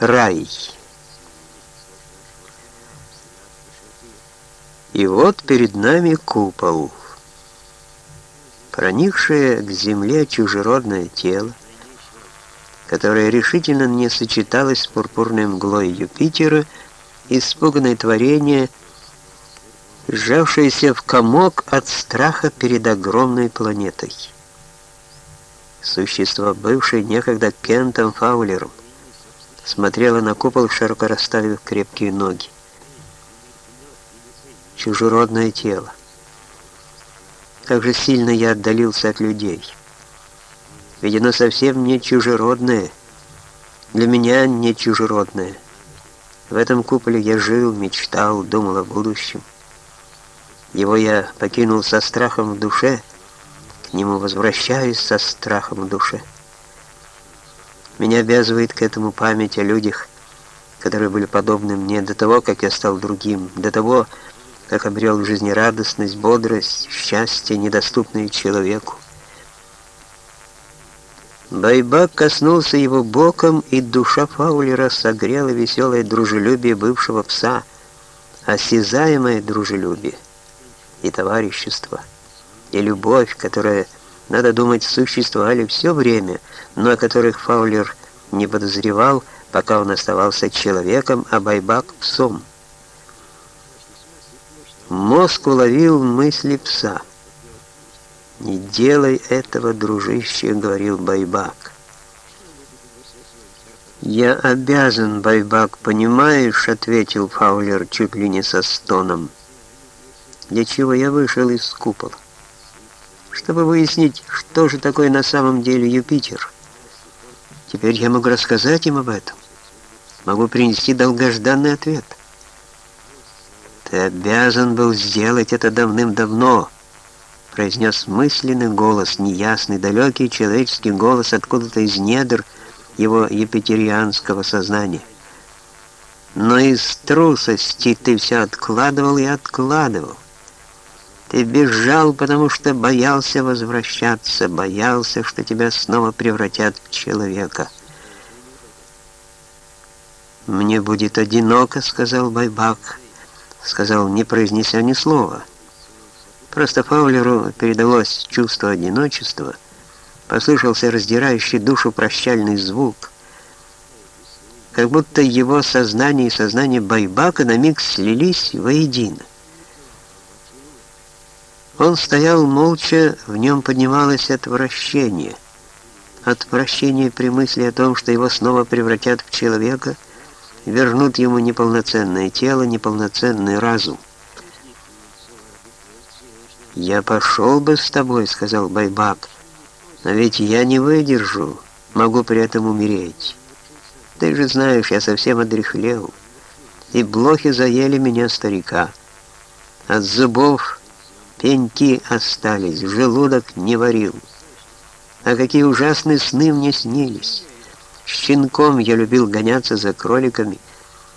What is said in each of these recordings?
Рай. И вот перед нами купол. Проникшее к земле чужеродное тело, которое решительно не сочеталось с пурпурной мглой Юпитера, испуганное творение, сжавшееся в комок от страха перед огромной планетой. Существо, бывшее некогда Кентом Фаулером, смотрела на купол, широко расставив крепкие ноги. Чужеродное тело. Как же сильно я отдалился от людей. Ведь оно совсем не чужеродное. Для меня не чужеродное. В этом куполе я жил, мечтал, думал о будущем. Его я покинул со страхом в душе, к нему возвращаюсь со страхом в душе. Меня обязывает к этому память о людях, которые были подобны мне до того, как я стал другим, до того, как обрел жизнерадостность, бодрость, счастье, недоступное человеку. Байбак коснулся его боком, и душа Фаулера согрела веселое дружелюбие бывшего пса, осязаемое дружелюбие и товарищество, и любовь, которая надо думать, существовали все время, но о которых Фаулер не подозревал, пока он оставался человеком, а Байбак — псом. Мозг уловил мысли пса. «Не делай этого, дружище», — говорил Байбак. «Я обязан, Байбак, понимаешь?» — ответил Фаулер чуть ли не со стоном. «Для чего я вышел из купола?» Чтобы выяснить, что же такое на самом деле Юпитер. Теперь я могу рассказать им об этом. Могу принести долгожданный ответ. Ты обязан был сделать это давным-давно, произнес мысленный голос, неясный, далекий человеческий голос откуда-то из недр его юпитерианского сознания. Но из трусости ты все откладывал и откладывал. Ты бежал, потому что боялся возвращаться, боялся, что тебя снова превратят в человека. «Мне будет одиноко», — сказал Байбак. Сказал, не произнеся ни слова. Просто Фаулеру передалось чувство одиночества, послышался раздирающий душу прощальный звук, как будто его сознание и сознание Байбака на миг слились воедино. Он стоял молча, в нем поднималось отвращение. Отвращение при мысли о том, что его снова превратят в человека, вернут ему неполноценное тело, неполноценный разум. «Я пошел бы с тобой», — сказал Байбак, «но ведь я не выдержу, могу при этом умереть. Ты же знаешь, я совсем одряхлел, и блохи заели меня старика. От зубов Пеньки остались, желудок не варил. А какие ужасные сны мне снились. Щенком я любил гоняться за кроликами,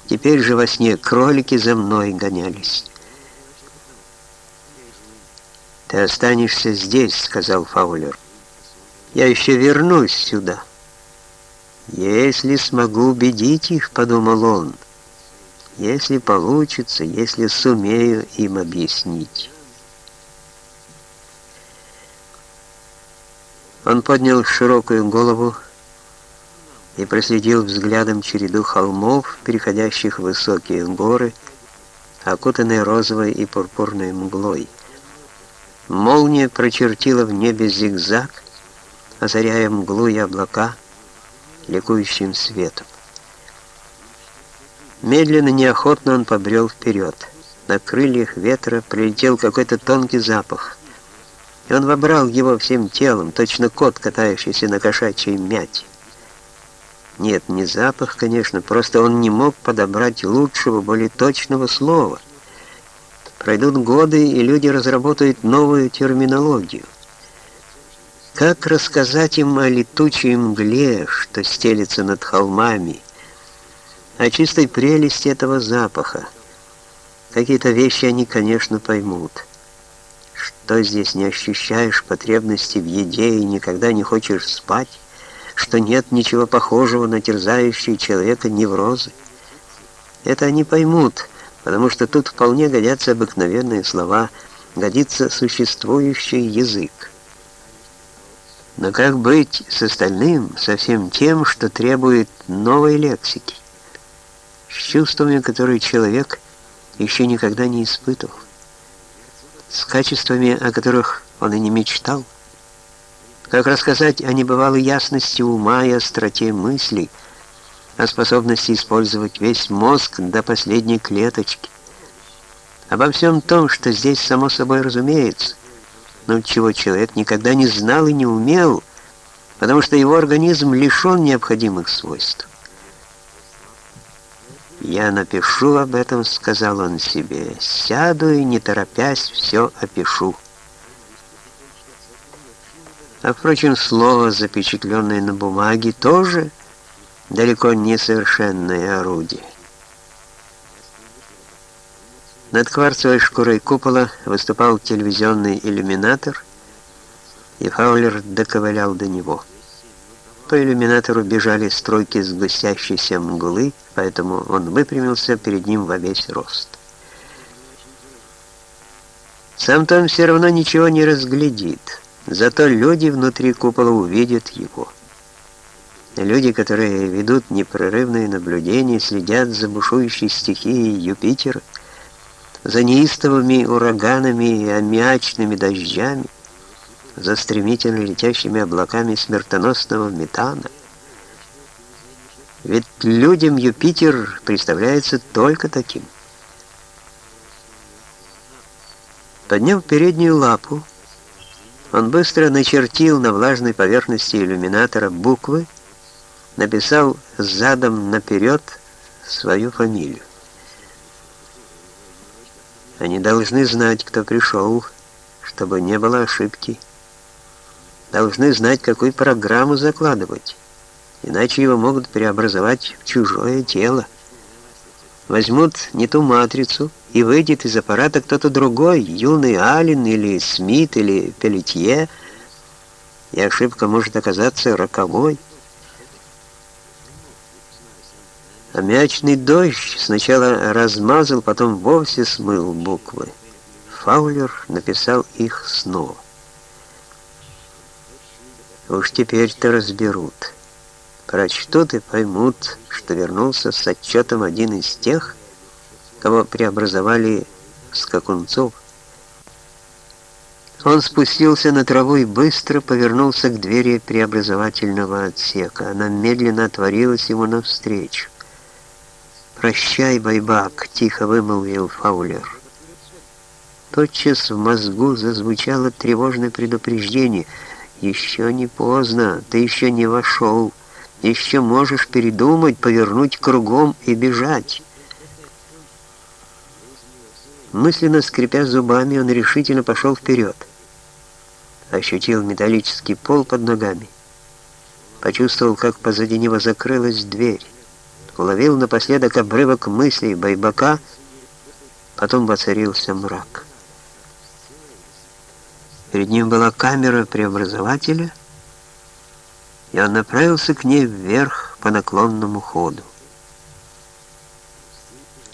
теперь же во сне кролики за мной гонялись. «Ты останешься здесь», — сказал Фаулер. «Я еще вернусь сюда». «Если смогу убедить их», — подумал он, — «если получится, если сумею им объяснить». Он поднял широкую голову и проследил взглядом череду холмов, переходящих в высокие горы, окутанные розовой и пурпурной мглой. Молния прочертила в небе зигзаг, озаряя мглу и облака ликующим светом. Медленно, неохотно он побрел вперед. На крыльях ветра прилетел какой-то тонкий запах и он вобрал его всем телом, точно кот, катающийся на кошачьей мяте. Нет, не запах, конечно, просто он не мог подобрать лучшего, более точного слова. Пройдут годы, и люди разработают новую терминологию. Как рассказать им о летучей мгле, что стелится над холмами, о чистой прелести этого запаха? Какие-то вещи они, конечно, поймут. Что здесь не ощущаешь потребности в еде и никогда не хочешь спать? что нет ничего похожего на терзающие человека неврозы. Это они поймут, потому что тут вполне годятся обыкновенные слова, годится существующий язык. Но как быть с остальным, со всем тем, что требует новой лексики, с чувствами, которые человек еще никогда не испытывал, с качествами, о которых он и не мечтал? Как рассказать о небывалой ясности ума и остроте мыслей, о способности использовать весь мозг до последней клеточки, обо всем том, что здесь само собой разумеется, но чего человек никогда не знал и не умел, потому что его организм лишен необходимых свойств. «Я напишу об этом», — сказал он себе, — «сяду и, не торопясь, все опишу». А, впрочем, слово, запечатленное на бумаге, тоже далеко не совершенное орудие. Над кварцевой шкурой купола выступал телевизионный иллюминатор, и Фаулер доковылял до него. По иллюминатору бежали стройки сгустящейся мглы, поэтому он выпрямился перед ним во весь рост. Сам-то он все равно ничего не разглядит, зато люди внутри купола увидят его. Люди, которые ведут непрерывные наблюдения, следят за бушующей стихией Юпитера, за неистовыми ураганами и аммиачными дождями, за стремительно летящими облаками смертоносного метана. Ведь людям Юпитер представляется только таким. Подняв переднюю лапу, он быстро начертил на влажной поверхности иллюминатора буквы, написал задом наперед свою фамилию. Они должны знать, кто пришел, чтобы не было ошибки. Должны знать, какую программу закладывать, иначе его могут преобразовать в чужое тело. Возьмут не ту матрицу, и выйдет из аппарата кто-то другой, юный Аллен или Смит или Пелетье, и ошибка может оказаться роковой. А мячный дождь сначала размазал, потом вовсе смыл буквы. Фаулер написал их снова. Уж теперь-то разберут. Прочтут и поймут, что вернулся с отчетом один из тех, кого преобразовали скакунцов. Он спустился на траву и быстро повернулся к двери преобразовательного отсека. Она медленно отворилась ему навстречу. «Прощай, байбак», — тихо вымолвил Фаулер. Тотчас в мозгу зазвучало тревожное предупреждение. «Еще не поздно, ты еще не вошел, еще можешь передумать, повернуть кругом и бежать». Мысленно скрипя зубами, он решительно пошел вперед. Ощутил металлический пол под ногами. Почувствовал, как позади него закрылась дверь уловил напоследок обрывок мыслей Байбака, потом воцарился мрак. Перед ним была камера преобразователя, и он направился к ней вверх по наклонному ходу.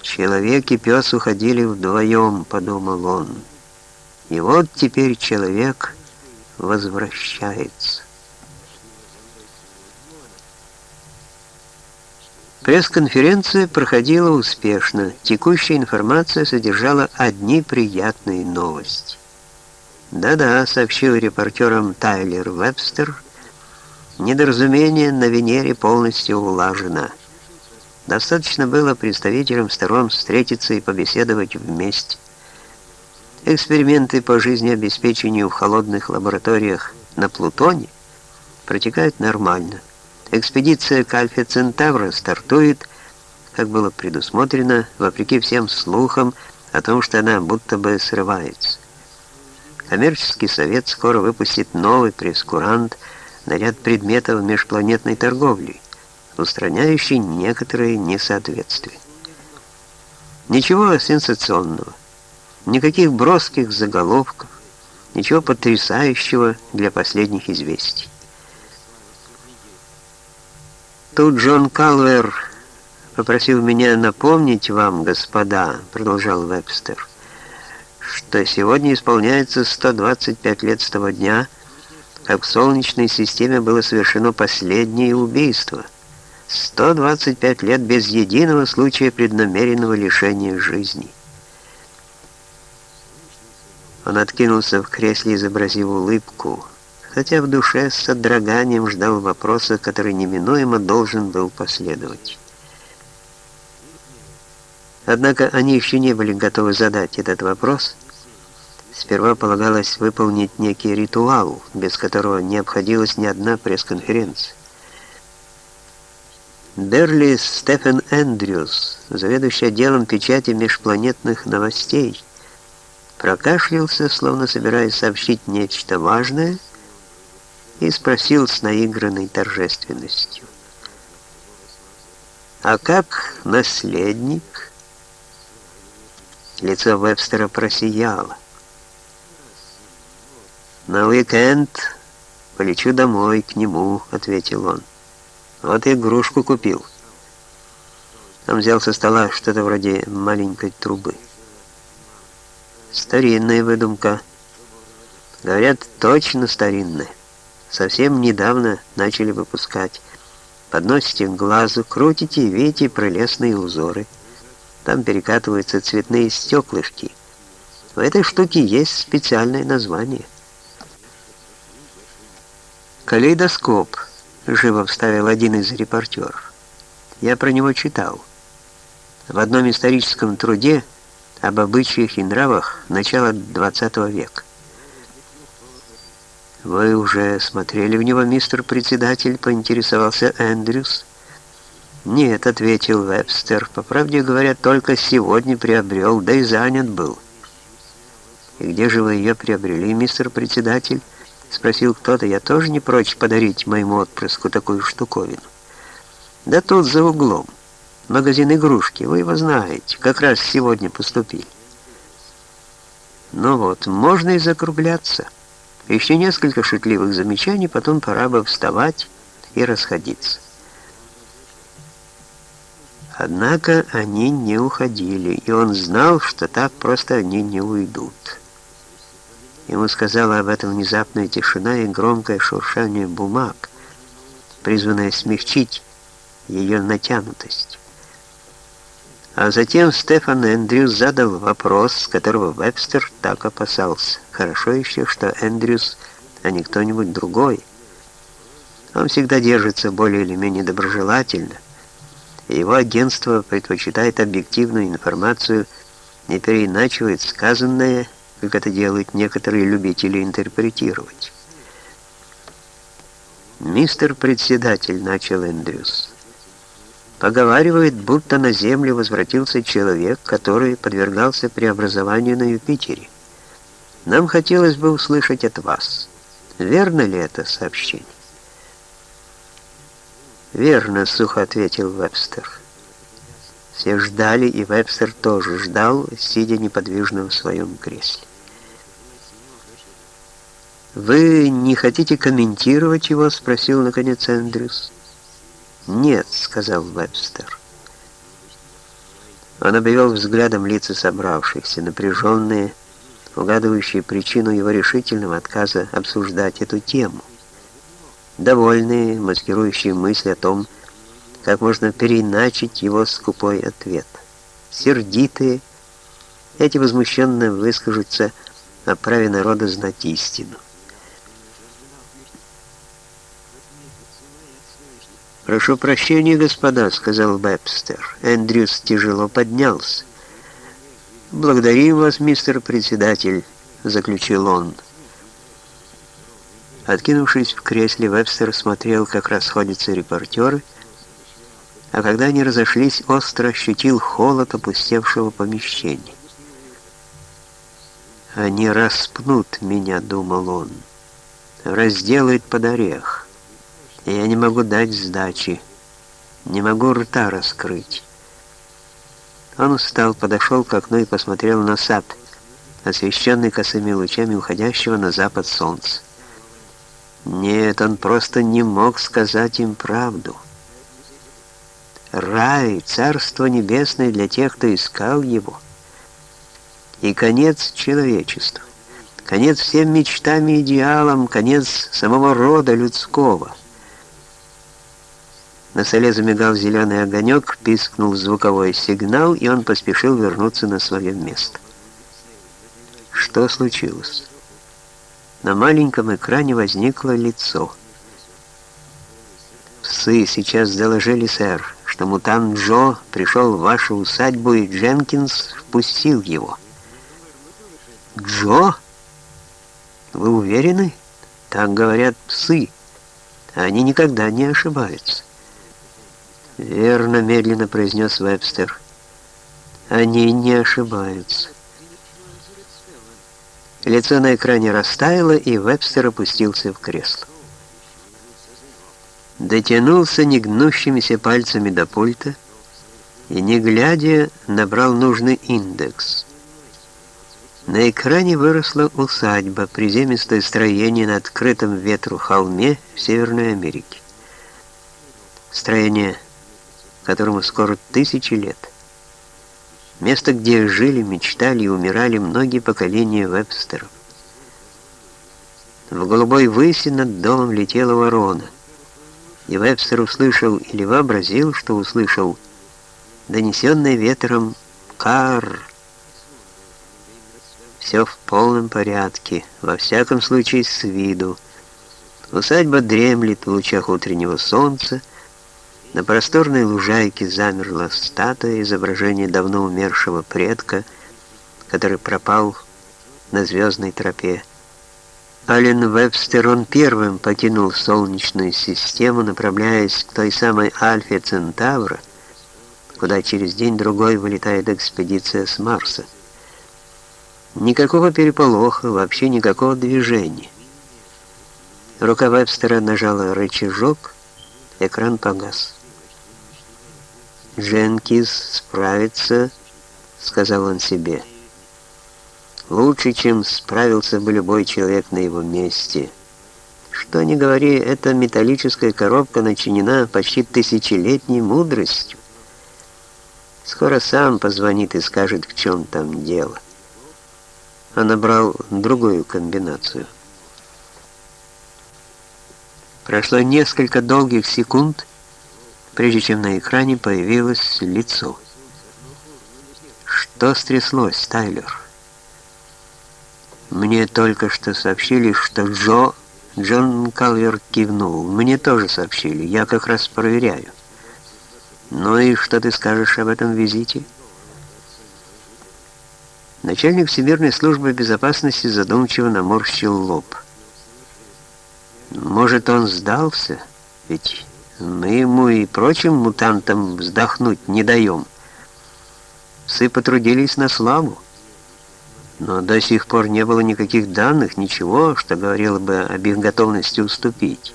Человек и пес уходили вдвоем, подумал он. И вот теперь человек возвращается. Пресс-конференция проходила успешно. Текущая информация содержала одни приятные новости. «Да-да», — сообщил репортерам Тайлер Вебстер, «недоразумение на Венере полностью улажено. Достаточно было представителям сторон встретиться и побеседовать вместе. Эксперименты по жизнеобеспечению в холодных лабораториях на Плутоне протекают нормально». Экспедиция к Альфе Центавра стартует, как было предусмотрено, вопреки всем слухам о том, что она будто бы срывается. Коммерческий совет скоро выпустит новый прескурант на ряд предметов межпланетной торговли, устраняющий некоторые несоответствия. Ничего сенсационного, никаких броских заголовков, ничего потрясающего для последних известий. Тут Джон Калвер попросил меня напомнить вам, господа, продолжал Вебстер, что сегодня исполняется 125 лет с того дня, как в Солнечной системе было совершено последнее убийство. 125 лет без единого случая преднамеренного лишения жизни. Он откинулся в кресле, изобразив улыбку, хотя в душе с содроганием ждал вопроса, который неминуемо должен был последовать. Однако они еще не были готовы задать этот вопрос. Сперва полагалось выполнить некий ритуал, без которого не обходилась ни одна пресс-конференция. Берли Стефен Эндрюс, заведующий отделом печати межпланетных новостей, прокашлялся, словно собираясь сообщить нечто важное, и спросил с наигранной торжественностью. «А как наследник?» Лицо Вебстера просияло. «На уикенд полечу домой к нему», — ответил он. «Вот игрушку купил». Он взял со стола что-то вроде маленькой трубы. «Старинная выдумка. Говорят, точно старинная. Совсем недавно начали выпускать. Подносите к глазу, крутите и видите прелестные узоры». Там перекатываются цветные стеклышки. У этой штуки есть специальное название. «Калейдоскоп», — живо вставил один из репортеров. Я про него читал. В одном историческом труде об обычаях и нравах начала XX века. «Вы уже смотрели в него, мистер председатель?» — поинтересовался Эндрюс. «Нет», — ответил Вебстер, — «по правде говоря, только сегодня приобрел, да и занят был». «И где же вы ее приобрели, мистер председатель?» — спросил кто-то. «Я тоже не прочь подарить моему отпрыску такую штуковину». «Да тут за углом. Магазин игрушки, вы его знаете, как раз сегодня поступили». «Ну вот, можно и закругляться. Еще несколько шутливых замечаний, потом пора бы вставать и расходиться». Однако они не уходили, и он знал, что так просто они не уйдут. Ему сказала об этом внезапная тишина и громкое шуршание бумаг, призванное смягчить ее натянутость. А затем Стефан Эндрюс задал вопрос, которого Вебстер так опасался. Хорошо еще, что Эндрюс, а не кто-нибудь другой. Он всегда держится более или менее доброжелательно, его агентство предпочитает объективную информацию, не переиначивает сказанное, как это делают некоторые любители интерпретировать. «Мистер председатель», — начал Эндрюс, — «поговаривает, будто на Землю возвратился человек, который подвергался преобразованию на Юпитере. Нам хотелось бы услышать от вас, верно ли это сообщение?» «Верно», — сухо ответил Вебстер. Все ждали, и Вебстер тоже ждал, сидя неподвижно в своем кресле. «Вы не хотите комментировать его?» — спросил, наконец, Эндрюс. «Нет», — сказал Вебстер. Он обвел взглядом лица собравшихся, напряженные, угадывающие причину его решительного отказа обсуждать эту тему довольные, маскирующие мысли о том, как можно переиначить его скупой ответ. Сердитые, эти возмущенно выскажутся о праве народа знать истину. «Прошу прощения, господа», — сказал Вебстер. Эндрюс тяжело поднялся. «Благодарим вас, мистер председатель», — заключил он. Откинувшись в кресле, Вебстер смотрел, как расходятся репортеры, а когда они разошлись, остро ощутил холод опустевшего помещения. «Они распнут меня», — думал он, — «разделают под орех. Я не могу дать сдачи, не могу рта раскрыть». Он встал, подошел к окну и посмотрел на сад, освещенный косыми лучами уходящего на запад солнца. Нет, он просто не мог сказать им правду. рай, царство небесное для тех, кто искал его. И конец человечеству, конец всем мечтам и идеалам, конец самого рода людского. На столе замигал зеленый огонек, пискнул звуковой сигнал, и он поспешил вернуться на свое место. Что случилось? На маленьком экране возникло лицо. «Псы сейчас доложили, сэр, что мутант Джо пришел в вашу усадьбу, и Дженкинс впустил его». «Джо? Вы уверены?» «Так говорят псы. Они никогда не ошибаются». «Верно», — медленно произнес Вебстер. «Они не ошибаются». Лицо на экране растаяло, и Вебстер опустился в кресло. Дотянулся негнущимися пальцами до пульта и, не глядя, набрал нужный индекс. На экране выросла усадьба, приземистое строение на открытом ветру холме в Северной Америке. Строение, которому скоро тысячи лет – Место, где жили, мечтали и умирали многие поколения вебстеров. В голубой выси над домом летела ворона. И Вебстер услышал или вообразил, что услышал донесенный ветром «Кар». Все в полном порядке, во всяком случае с виду. Усадьба дремлет в лучах утреннего солнца, на просторной лужайке замерла статуя изображения давно умершего предка, который пропал на звездной тропе. Ален Вебстер он первым покинул Солнечную систему, направляясь к той самой Альфе Центавра, куда через день-другой вылетает экспедиция с Марса. Никакого переполоха, вообще никакого движения. Рука Вебстера нажала рычажок, экран погас. Дженкинс справится, сказал он себе. Лучше, чем справился бы любой человек на его месте. Что ни говори, эта металлическая коробка начинена почти тысячелетней мудростью. Скоро сам позвонит и скажет, в чем там дело. Он набрал другую комбинацию. Прошло несколько долгих секунд, прежде чем на экране появилось лицо. «Что стряслось, Тайлер?» «Мне только что сообщили, что Джо...» Джон Калвер кивнул. «Мне тоже сообщили. Я как раз проверяю». «Ну и что ты скажешь об этом визите?» Начальник Всемирной службы безопасности задумчиво наморщил лоб. «Может, он сдался? Ведь мы ему и прочим мутантам вздохнуть не даем. Псы потрудились на славу. Но до сих пор не было никаких данных, ничего, что говорило бы об их готовности уступить.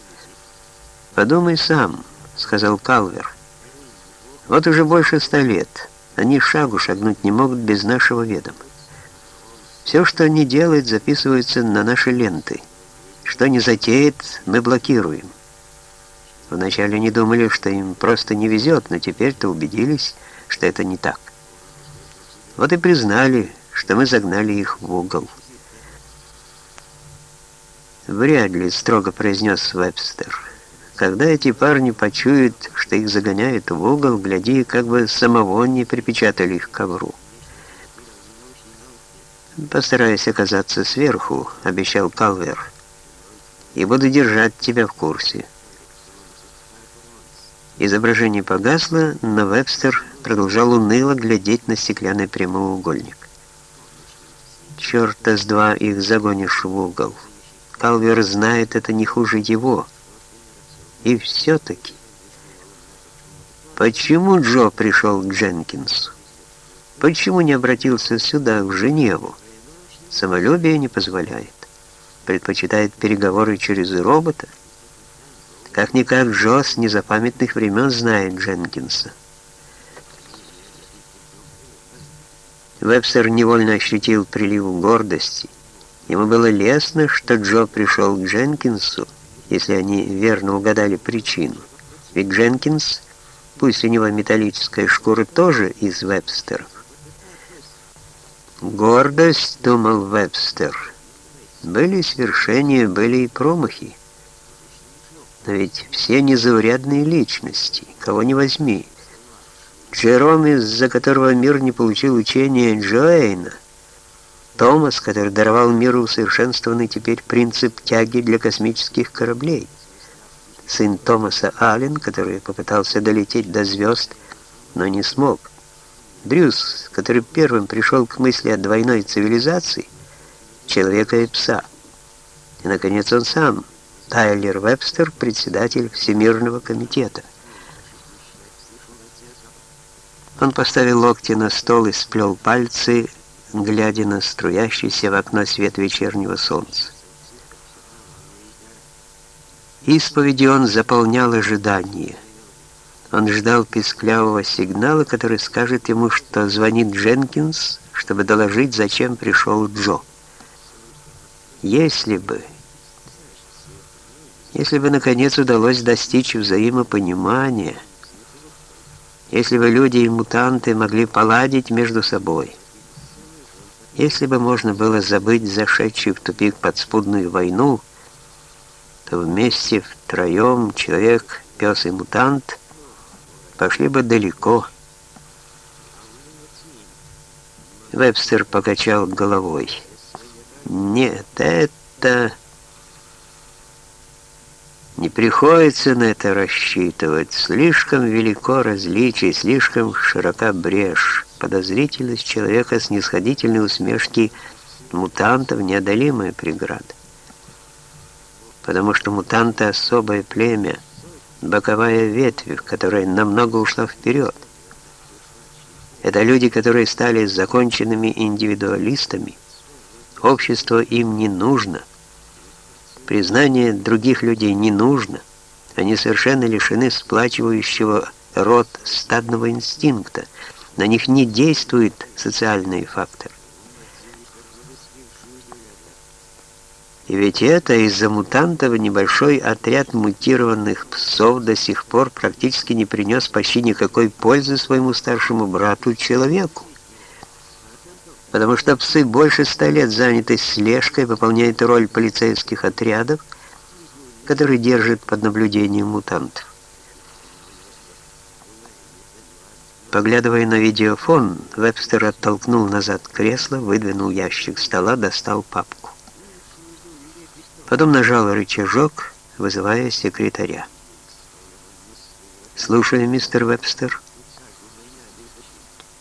«Подумай сам», — сказал Калвер. «Вот уже больше ста лет. Они шагу шагнуть не могут без нашего ведома. Все, что они делают, записывается на наши ленты. Что не затеет, мы блокируем. Вначале не думали, что им просто не везет, но теперь-то убедились, что это не так. Вот и признали, что мы загнали их в угол. «Вряд ли», — строго произнес Вебстер. «Когда эти парни почуют, что их загоняют в угол, гляди, как бы самого не припечатали их к ковру». «Постараюсь оказаться сверху», — обещал Калвер, — «и буду держать тебя в курсе». Изображение погасло, но Вебстер продолжал уныло глядеть на стеклянный прямоугольник. «Черта с два их загонишь в угол. Калвер знает это не хуже его. И все-таки...» Почему Джо пришел к Дженкинсу? Почему не обратился сюда, в Женеву? Самолюбие не позволяет. Предпочитает переговоры через робота. Как-никак Джо с незапамятных времен знает Дженкинса. Вебстер невольно ощутил прилив гордости. Ему было лестно, что Джо пришел к Дженкинсу, если они верно угадали причину. Ведь Дженкинс Пусть у него металлическая шкура тоже из Вебстеров. Гордость, думал Вебстер. Были свершения, были и промахи. Но ведь все незаурядные личности, кого не возьми. Джером, из-за которого мир не получил учения Джоэйна, Томас, который даровал миру усовершенствованный теперь принцип тяги для космических кораблей, сын Томаса Аллен, который попытался долететь до звезд, но не смог, Брюс, который первым пришел к мысли о двойной цивилизации, человека и пса, и, наконец, он сам, Тайлер Вебстер, председатель Всемирного комитета. Он поставил локти на стол и сплел пальцы, глядя на струящийся в окно свет вечернего солнца. Исповеди он заполнял ожидание. Он ждал писклявого сигнала, который скажет ему, что звонит Дженкинс, чтобы доложить, зачем пришел Джо. Если бы... Если бы, наконец, удалось достичь взаимопонимания, если бы люди и мутанты могли поладить между собой, если бы можно было забыть зашедшую в тупик подспудную войну, то вместе втроем человек, пес и мутант пошли бы далеко. Вебстер покачал головой. Нет, это... Не приходится на это рассчитывать. Слишком велико различие, слишком широка брешь. Подозрительность человека с нисходительной усмешки мутантов неодолимая преграда. Потому что мутанты особое племя, боковая ветвь, которая намного ушла вперед. Это люди, которые стали законченными индивидуалистами. Общество им не нужно. Признание других людей не нужно. Они совершенно лишены сплачивающего род стадного инстинкта. На них не действует социальный фактор. И ведь это из-за мутантов небольшой отряд мутированных псов до сих пор практически не принес почти никакой пользы своему старшему брату-человеку потому что псы больше ста лет заняты слежкой, выполняют роль полицейских отрядов, которые держат под наблюдением мутантов. Поглядывая на видеофон, Вебстер оттолкнул назад кресло, выдвинул ящик стола, достал папку. Потом нажал рычажок, вызывая секретаря. «Слушаю, мистер Вебстер».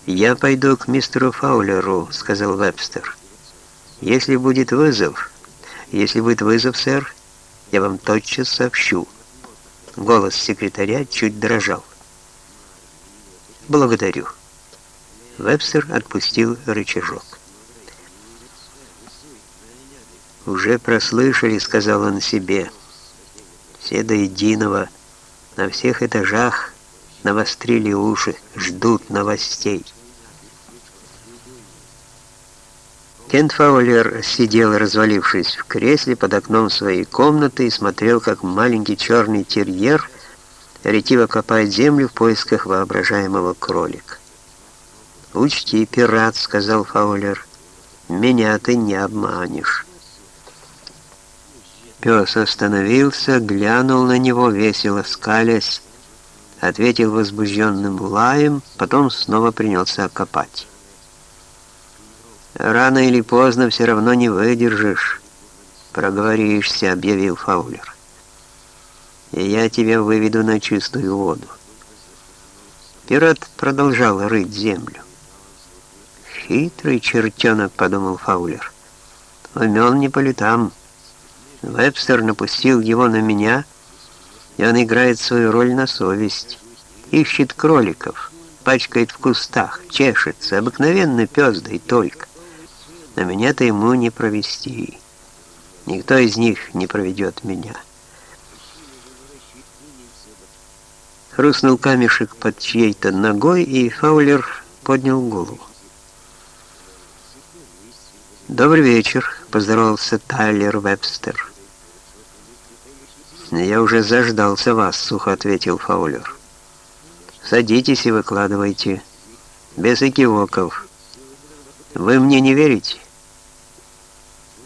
«Я пойду к мистеру Фаулеру», — сказал Вебстер. «Если будет вызов, если будет вызов, сэр, я вам тотчас сообщу». Голос секретаря чуть дрожал. «Благодарю». Вебстер отпустил рычажок. «Уже прослышали», — сказал он себе. «Все до единого, на всех этажах навострили уши, ждут новостей». Кент Фаулер сидел, развалившись в кресле под окном своей комнаты и смотрел, как маленький черный терьер ретиво копает землю в поисках воображаемого кролика. «Учти, пират», — сказал Фаулер, — «меня ты не обманешь». Пес остановился, глянул на него, весело скалясь, ответил возбужденным лаем, потом снова принялся копать. «Рано или поздно все равно не выдержишь. Проговоришься», — объявил Фаулер. «И я тебя выведу на чистую воду». Пират продолжал рыть землю. «Хитрый чертенок», — подумал Фаулер. «Умен не по летам. Вебстер напустил его на меня, и он играет свою роль на совесть. Ищет кроликов, пачкает в кустах, чешется, обыкновенный пес, да и только но меня-то ему не провести. Никто из них не проведет меня. Хрустнул камешек под чьей-то ногой, и Фаулер поднял голову. «Добрый вечер», — поздоровался Тайлер Вебстер. «Я уже заждался вас», — сухо ответил Фаулер. Садитесь и выкладывайте. Без экивоков. Вы мне не верите?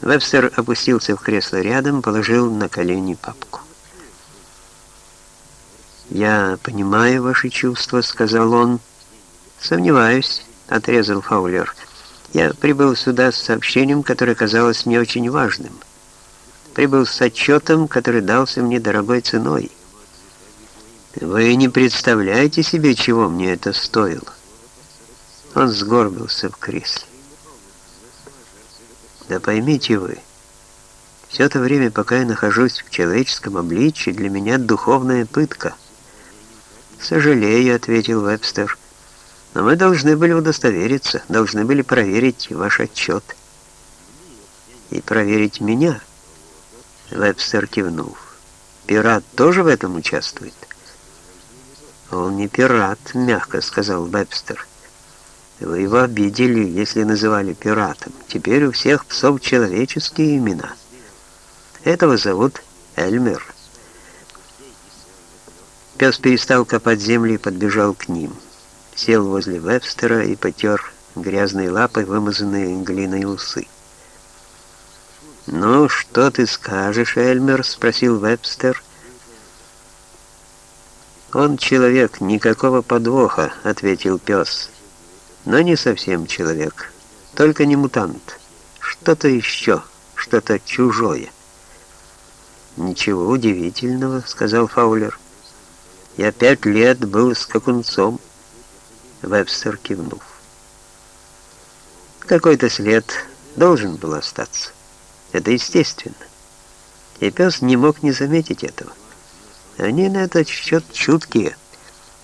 Вебстер опустился в кресло рядом, положил на колени папку. «Я понимаю ваши чувства», — сказал он. «Сомневаюсь», — отрезал Фаулер. «Я прибыл сюда с сообщением, которое казалось мне очень важным. Прибыл с отчетом, который дался мне дорогой ценой. Вы не представляете себе, чего мне это стоило». Он сгорбился в кресле. «Да поймите вы, все это время, пока я нахожусь в человеческом обличье, для меня духовная пытка». «Сожалею», — ответил Вебстер. «Но мы должны были удостовериться, должны были проверить ваш отчет». «И проверить меня?» Вебстер кивнул. «Пират тоже в этом участвует?» «Он не пират», — мягко сказал Вебстер. «Вы его обидели, если называли пиратом. Теперь у всех псов человеческие имена. Этого зовут Эльмер». Пес перестал копать землю и подбежал к ним. Сел возле Вебстера и потер грязной лапой вымазанные глиной усы. «Ну, что ты скажешь, Эльмер?» — спросил Вебстер. «Он человек, никакого подвоха», — ответил пес. «Но не совсем человек, только не мутант. Что-то еще, что-то чужое». «Ничего удивительного», — сказал Фаулер. Я пять лет был скакунцом. Вебстер кивнул. Какой-то след должен был остаться. Это естественно. И пес не мог не заметить этого. Они на этот счет чуткие,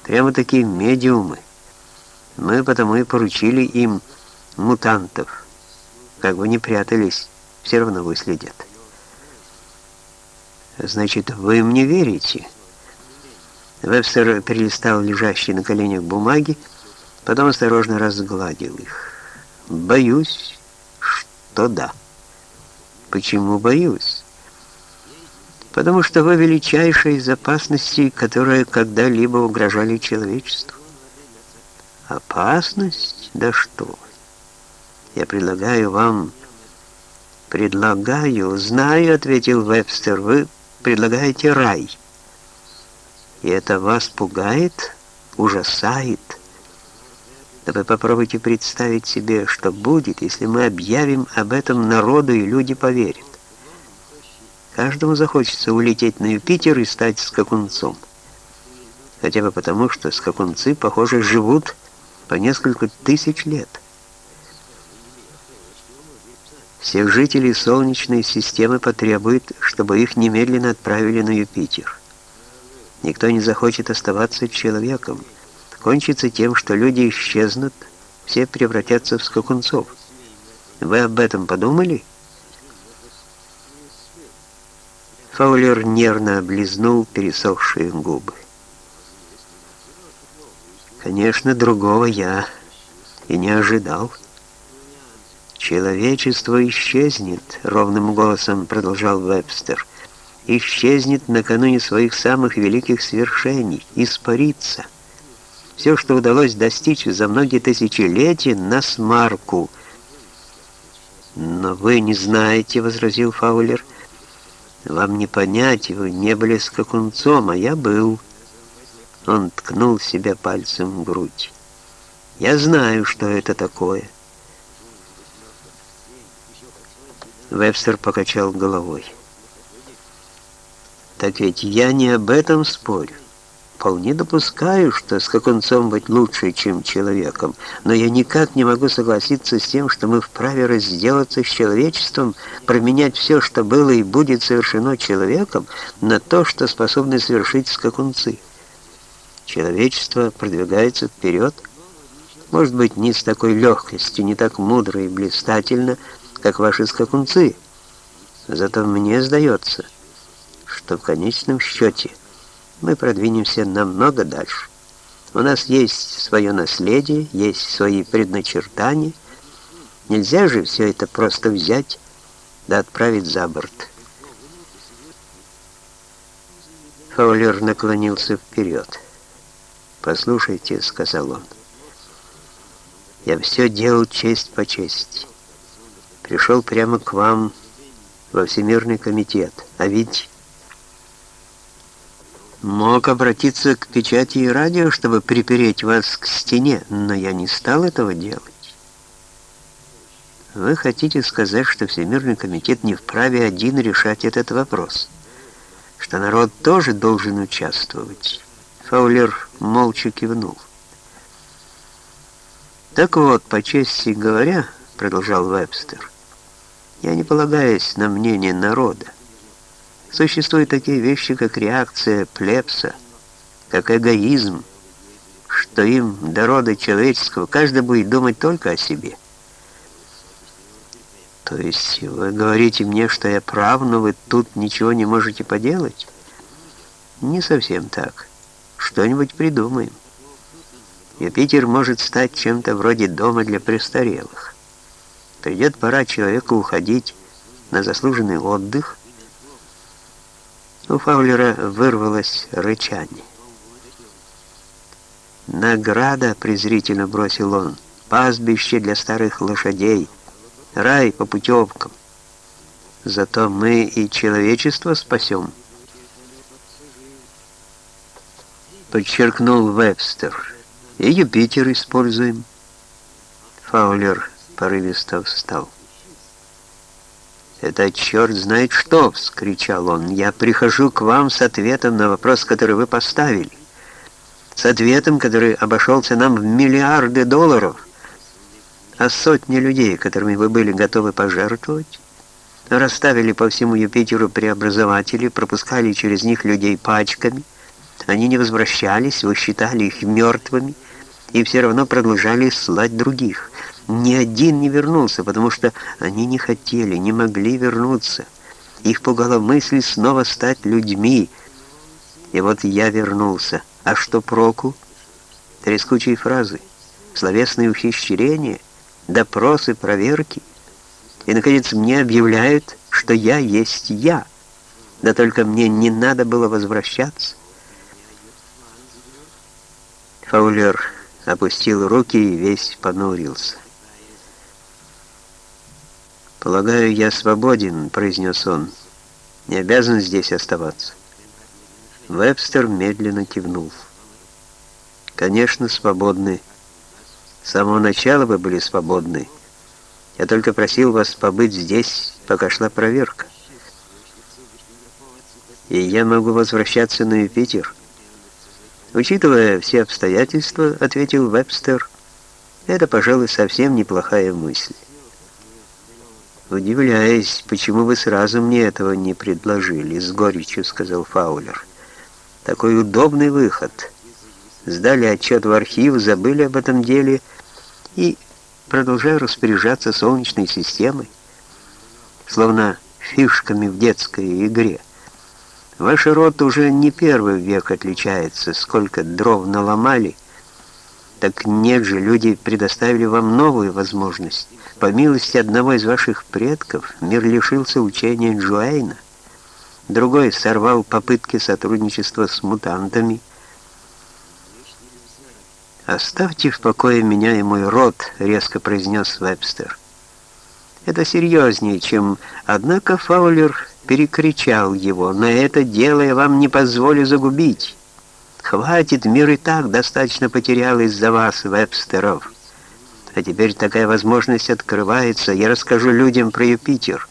прямо такие медиумы. Мы потому и поручили им мутантов. Как бы ни прятались, все равно выследят. Значит, вы мне верите? Вебстер перелистал лежащие на коленях бумаги, потом осторожно разгладил их. «Боюсь, что да». «Почему боюсь?» «Потому что вы величайшая из опасностей, которые когда-либо угрожали человечеству». «Опасность? Да что?» «Я предлагаю вам...» «Предлагаю, знаю», — ответил Вебстер, — «вы предлагаете рай». И это вас пугает, ужасает. Да вы попробуйте представить себе, что будет, если мы объявим об этом народу, и люди поверят. Каждому захочется улететь на Юпитер и стать скакунцом. Хотя бы потому, что скакунцы, похоже, живут по несколько тысяч лет. Всех жителей Солнечной системы потребуют, чтобы их немедленно отправили на Юпитер. Никто не захочет оставаться человеком. Кончится тем, что люди исчезнут, все превратятся в скакунцов. Вы об этом подумали? Фаулер нервно облизнул пересохшие губы. Конечно, другого я и не ожидал. «Человечество исчезнет», — ровным голосом продолжал Вебстер исчезнет накануне своих самых великих свершений, испарится. Все, что удалось достичь за многие тысячелетия, на смарку. «Но вы не знаете», — возразил Фаулер. «Вам не понять, вы не были скакунцом, а я был». Он ткнул себя пальцем в грудь. «Я знаю, что это такое». Вебстер покачал головой. Так ведь я не об этом спорю. Вполне допускаю, что скакунцом быть лучше, чем человеком, но я никак не могу согласиться с тем, что мы вправе разделаться с человечеством, променять все, что было и будет совершено человеком, на то, что способны совершить скакунцы. Человечество продвигается вперед, может быть, не с такой легкостью, не так мудро и блистательно, как ваши скакунцы. Зато мне сдается – что в конечном счете мы продвинемся намного дальше. У нас есть свое наследие, есть свои предначертания. Нельзя же все это просто взять да отправить за борт. Фаулер наклонился вперед. «Послушайте», — сказал он, — «я все делал честь по чести. Пришел прямо к вам во Всемирный комитет, а ведь мог обратиться к печати и радио, чтобы припереть вас к стене, но я не стал этого делать. Вы хотите сказать, что Всемирный комитет не вправе один решать этот вопрос, что народ тоже должен участвовать? Фаулер молча кивнул. Так вот, по чести говоря, продолжал Вебстер, я не полагаюсь на мнение народа. Существуют такие вещи, как реакция плебса, как эгоизм, что им до рода человеческого каждый будет думать только о себе. То есть вы говорите мне, что я прав, но вы тут ничего не можете поделать? Не совсем так. Что-нибудь придумаем. Юпитер может стать чем-то вроде дома для престарелых. Придет пора человеку уходить на заслуженный отдых. У Фаулера вырвалось рычание. «Награда!» — презрительно бросил он. «Пастбище для старых лошадей!» рай по путевкам. Зато мы и человечество спасем. Подчеркнул Вебстер. И Юпитер используем. Фаулер порывисто встал. «Это черт знает что!» — вскричал он. «Я прихожу к вам с ответом на вопрос, который вы поставили. С ответом, который обошелся нам в миллиарды долларов» а сотни людей, которыми вы были готовы пожертвовать, расставили по всему Юпитеру преобразователи, пропускали через них людей пачками, они не возвращались, вы считали их мертвыми и все равно продолжали слать других. Ни один не вернулся, потому что они не хотели, не могли вернуться. Их пугала мысль снова стать людьми. И вот я вернулся. А что проку? Трескучие фразы, словесные ухищрения — допросы, проверки. И, наконец, мне объявляют, что я есть я. Да только мне не надо было возвращаться. Фаулер опустил руки и весь понурился. «Полагаю, я свободен», — произнес он. «Не обязан здесь оставаться». Вебстер медленно кивнул. «Конечно, свободны», с самого начала вы были свободны. Я только просил вас побыть здесь, пока шла проверка. И я могу возвращаться на Юпитер. Учитывая все обстоятельства, ответил Вебстер, это, пожалуй, совсем неплохая мысль. «Удивляюсь, почему вы сразу мне этого не предложили», — с горечью сказал Фаулер. «Такой удобный выход. Сдали отчет в архив, забыли об этом деле — и продолжаю распоряжаться Солнечной системой, словно фишками в детской игре. Ваш род уже не первый век отличается, сколько дров наломали, так нет же, люди предоставили вам новую возможность. По милости одного из ваших предков мир лишился учения Джуэйна, другой сорвал попытки сотрудничества с мутантами, «Оставьте в покое меня и мой род», — резко произнес Вебстер. «Это серьезнее, чем...» Однако Фаулер перекричал его. «Но это дело я вам не позволю загубить. Хватит, мир и так достаточно потерял из-за вас, Вебстеров. А теперь такая возможность открывается. Я расскажу людям про Юпитер.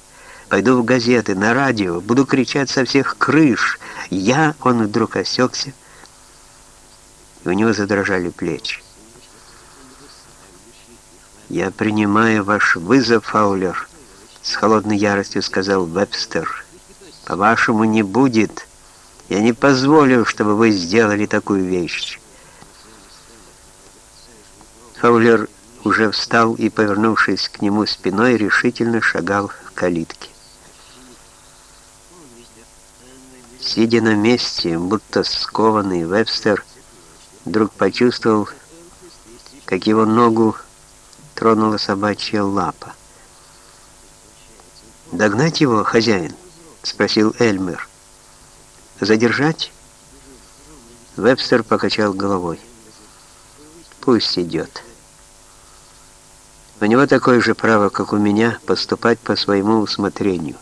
Пойду в газеты, на радио, буду кричать со всех крыш. Я...» Он вдруг осекся и у него задрожали плечи. «Я принимаю ваш вызов, Фаулер», — с холодной яростью сказал Вебстер. «По-вашему, не будет. Я не позволю, чтобы вы сделали такую вещь». Фаулер уже встал и, повернувшись к нему спиной, решительно шагал в калитке. Сидя на месте, будто скованный, Вебстер вдруг почувствовал, как его ногу тронула собачья лапа. «Догнать его, хозяин?» — спросил Эльмер. «Задержать?» Вебстер покачал головой. Пусть идет. У него такое же право, как у меня, поступать по своему усмотрению.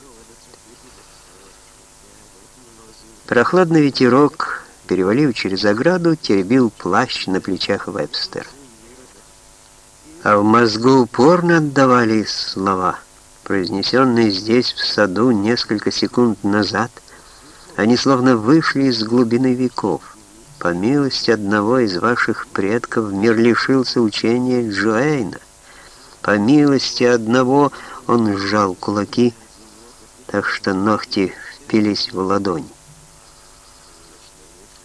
Прохладный ветерок, перевалив через ограду, теребил плащ на плечах Вебстера. А в мозгу упорно отдавались слова, произнесенные здесь, в саду, несколько секунд назад. Они словно вышли из глубины веков. По милости одного из ваших предков мир лишился учения Джоэйна. По милости одного он сжал кулаки, так что ногти впились в ладонь.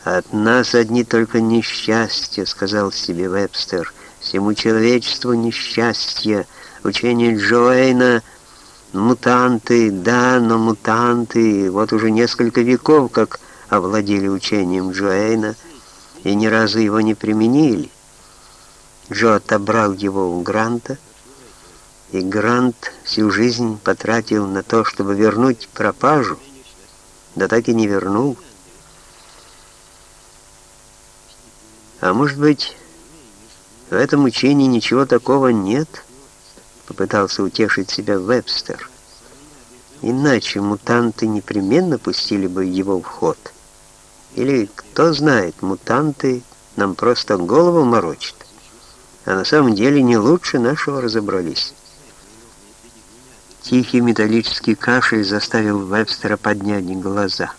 «От нас одни только несчастья», — сказал себе Вебстер. «Всему человечеству несчастье. Учение Джоэйна — мутанты, да, но мутанты. Вот уже несколько веков, как овладели учением Джоэйна, и ни разу его не применили. Джо отобрал его у Гранта, и Грант всю жизнь потратил на то, чтобы вернуть пропажу, да так и не вернул. А может быть, в этом учении ничего такого нет? Попытался утешить себя Вебстер. Иначе мутанты непременно пустили бы его в ход. Или, кто знает, мутанты нам просто голову морочат, а на самом деле не лучше нашего разобрались. Тихий металлический кашель заставил Вебстера поднять глаза.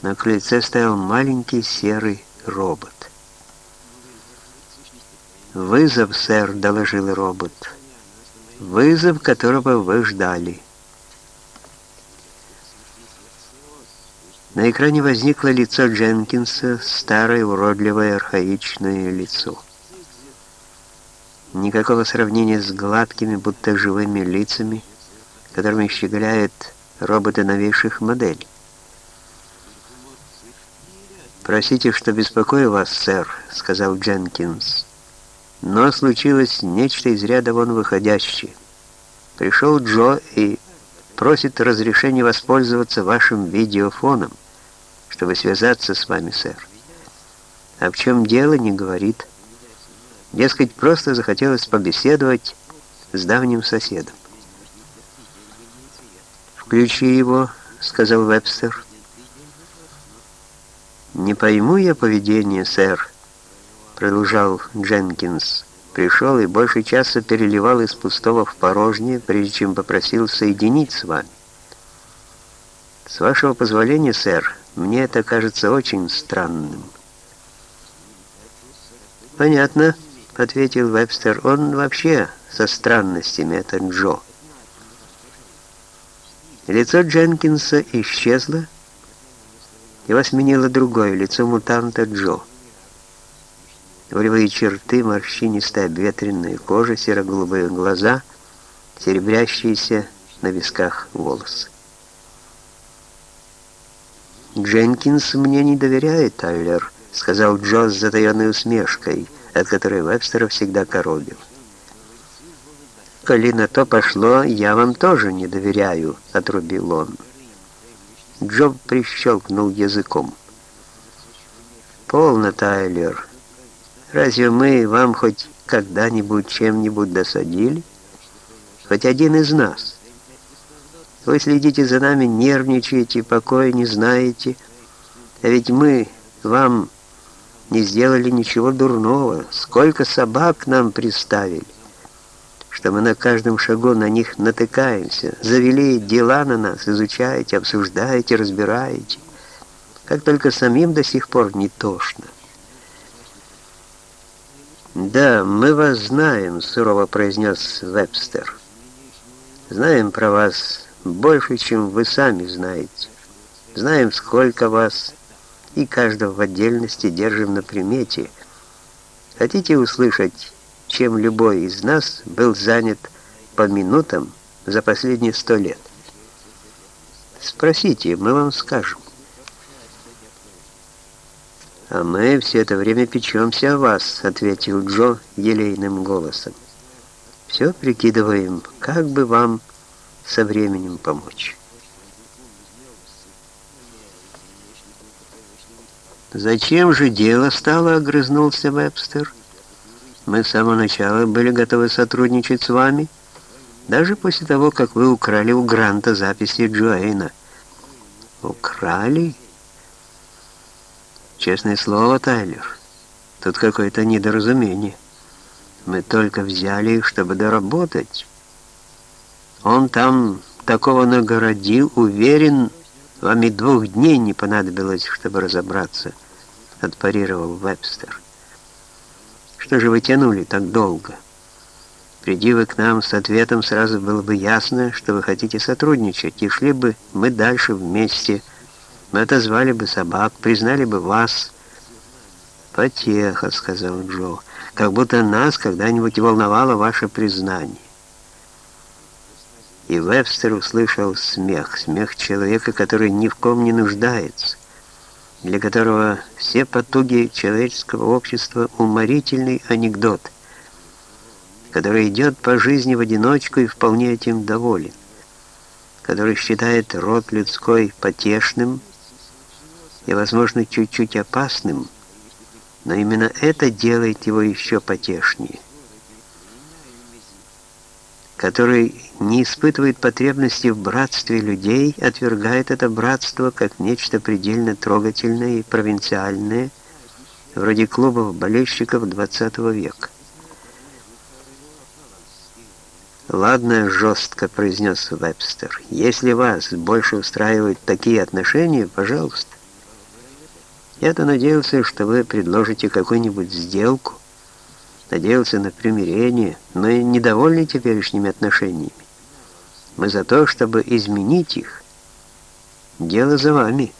На крыльце стоял маленький серый робот. «Вызов, сэр», — доложил робот. «Вызов, которого вы ждали». На экране возникло лицо Дженкинса, старое, уродливое, архаичное лицо. Никакого сравнения с гладкими, будто живыми лицами, которыми щеголяют роботы новейших моделей. «Простите, что беспокою вас, сэр», — сказал Дженкинс. «Но случилось нечто из ряда вон выходящее. Пришел Джо и просит разрешения воспользоваться вашим видеофоном, чтобы связаться с вами, сэр. А в чем дело, не говорит». Дескать, просто захотелось побеседовать с давним соседом. «Включи его», — сказал Вебстер. «Не пойму я поведение, сэр», — продолжал Дженкинс. «Пришел и больше часа переливал из пустого в порожнее, прежде чем попросил соединить с вами. С вашего позволения, сэр, мне это кажется очень странным». «Понятно», — ответил Вебстер. «Он вообще со странностями, это Джо». Лицо Дженкинса исчезло, его сменило другое, лицо мутанта Джо. Волевые черты, морщинистая обветренная кожа, серо-голубые глаза, серебрящиеся на висках волосы. «Дженкинс мне не доверяет, Тайлер», — сказал Джо с затаенной усмешкой — от которой Вебстера всегда коробил. «Коли на то пошло, я вам тоже не доверяю», — отрубил он. Джоб прищелкнул языком. «Полно, Тайлер. Разве мы вам хоть когда-нибудь чем-нибудь досадили? Хоть один из нас. Вы следите за нами, нервничаете, покоя не знаете. А ведь мы вам не сделали ничего дурного. Сколько собак нам приставили, что мы на каждом шагу на них натыкаемся. Завели дела на нас, изучаете, обсуждаете, разбираете. Как только самим до сих пор не тошно. «Да, мы вас знаем», — сурово произнес Вебстер. «Знаем про вас больше, чем вы сами знаете. Знаем, сколько вас, и каждого в отдельности держим на примете. Хотите услышать, чем любой из нас был занят по минутам за последние сто лет? Спросите, мы вам скажем. «А мы все это время печемся о вас», — ответил Джо елейным голосом. «Все прикидываем, как бы вам со временем помочь». «Зачем же дело стало?» — огрызнулся Вебстер. Мы с самого начала были готовы сотрудничать с вами, даже после того, как вы украли у Гранта записи Джоэйна. Украли? Честное слово, Тайлер, тут какое-то недоразумение. Мы только взяли их, чтобы доработать. Он там такого нагородил, уверен, вам и двух дней не понадобилось, чтобы разобраться, отпарировал Вебстер. Что же вы тянули так долго? Приди вы к нам с ответом, сразу было бы ясно, что вы хотите сотрудничать, и шли бы мы дальше вместе. Мы отозвали бы собак, признали бы вас. «Потеха», — сказал Джо, — «как будто нас когда-нибудь волновало ваше признание». И Вебстер услышал смех, смех человека, который ни в ком не нуждается, для которого все потуги человеческого общества — уморительный анекдот, который идет по жизни в одиночку и вполне этим доволен, который считает род людской потешным и, возможно, чуть-чуть опасным, но именно это делает его еще потешнее который не испытывает потребности в братстве людей, отвергает это братство как нечто предельно трогательное и провинциальное, вроде клубов болельщиков XX века. «Ладно», — жестко произнес Вебстер, — «если вас больше устраивают такие отношения, пожалуйста. Я-то надеялся, что вы предложите какую-нибудь сделку, надеялся на примирение, мы недовольны теперешними отношениями. Мы за то, чтобы изменить их. Дело за вами.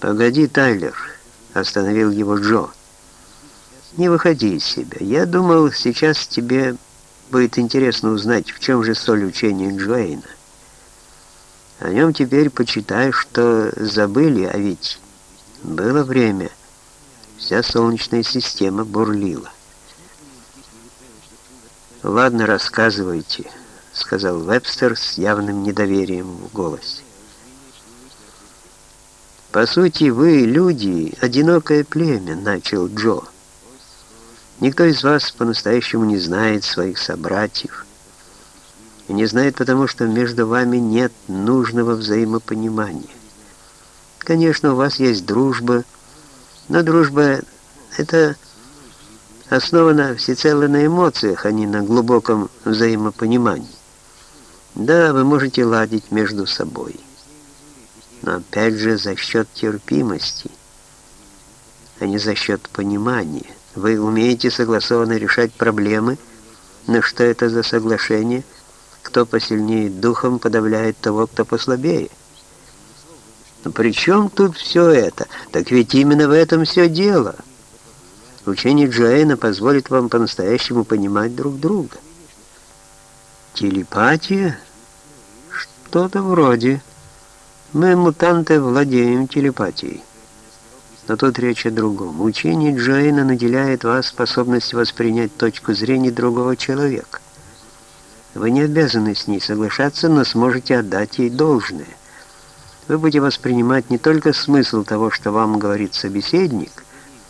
«Погоди, Тайлер», — остановил его Джо. «Не выходи из себя. Я думал, сейчас тебе будет интересно узнать, в чем же соль учения Джоэйна. О нем теперь почитай, что забыли, а ведь было время». Вся Солнечная система бурлила. «Ладно, рассказывайте», — сказал Вебстер с явным недоверием в голосе. «По сути, вы, люди, одинокое племя», — начал Джо. «Никто из вас по-настоящему не знает своих собратьев. И не знает потому, что между вами нет нужного взаимопонимания. Конечно, у вас есть дружба, но дружба — это основана всецело на эмоциях, а не на глубоком взаимопонимании. Да, вы можете ладить между собой, но опять же за счет терпимости, а не за счет понимания. Вы умеете согласованно решать проблемы, но что это за соглашение? Кто посильнее духом подавляет того, кто послабее? Но при чем тут все это? Так ведь именно в этом все дело. Учение Джоэна позволит вам по-настоящему понимать друг друга. Телепатия? Что-то вроде. Мы, мутанты, владеем телепатией. Но тут речь о другом. Учение Джоэна наделяет вас способностью воспринять точку зрения другого человека. Вы не обязаны с ней соглашаться, но сможете отдать ей должное вы будете воспринимать не только смысл того, что вам говорит собеседник,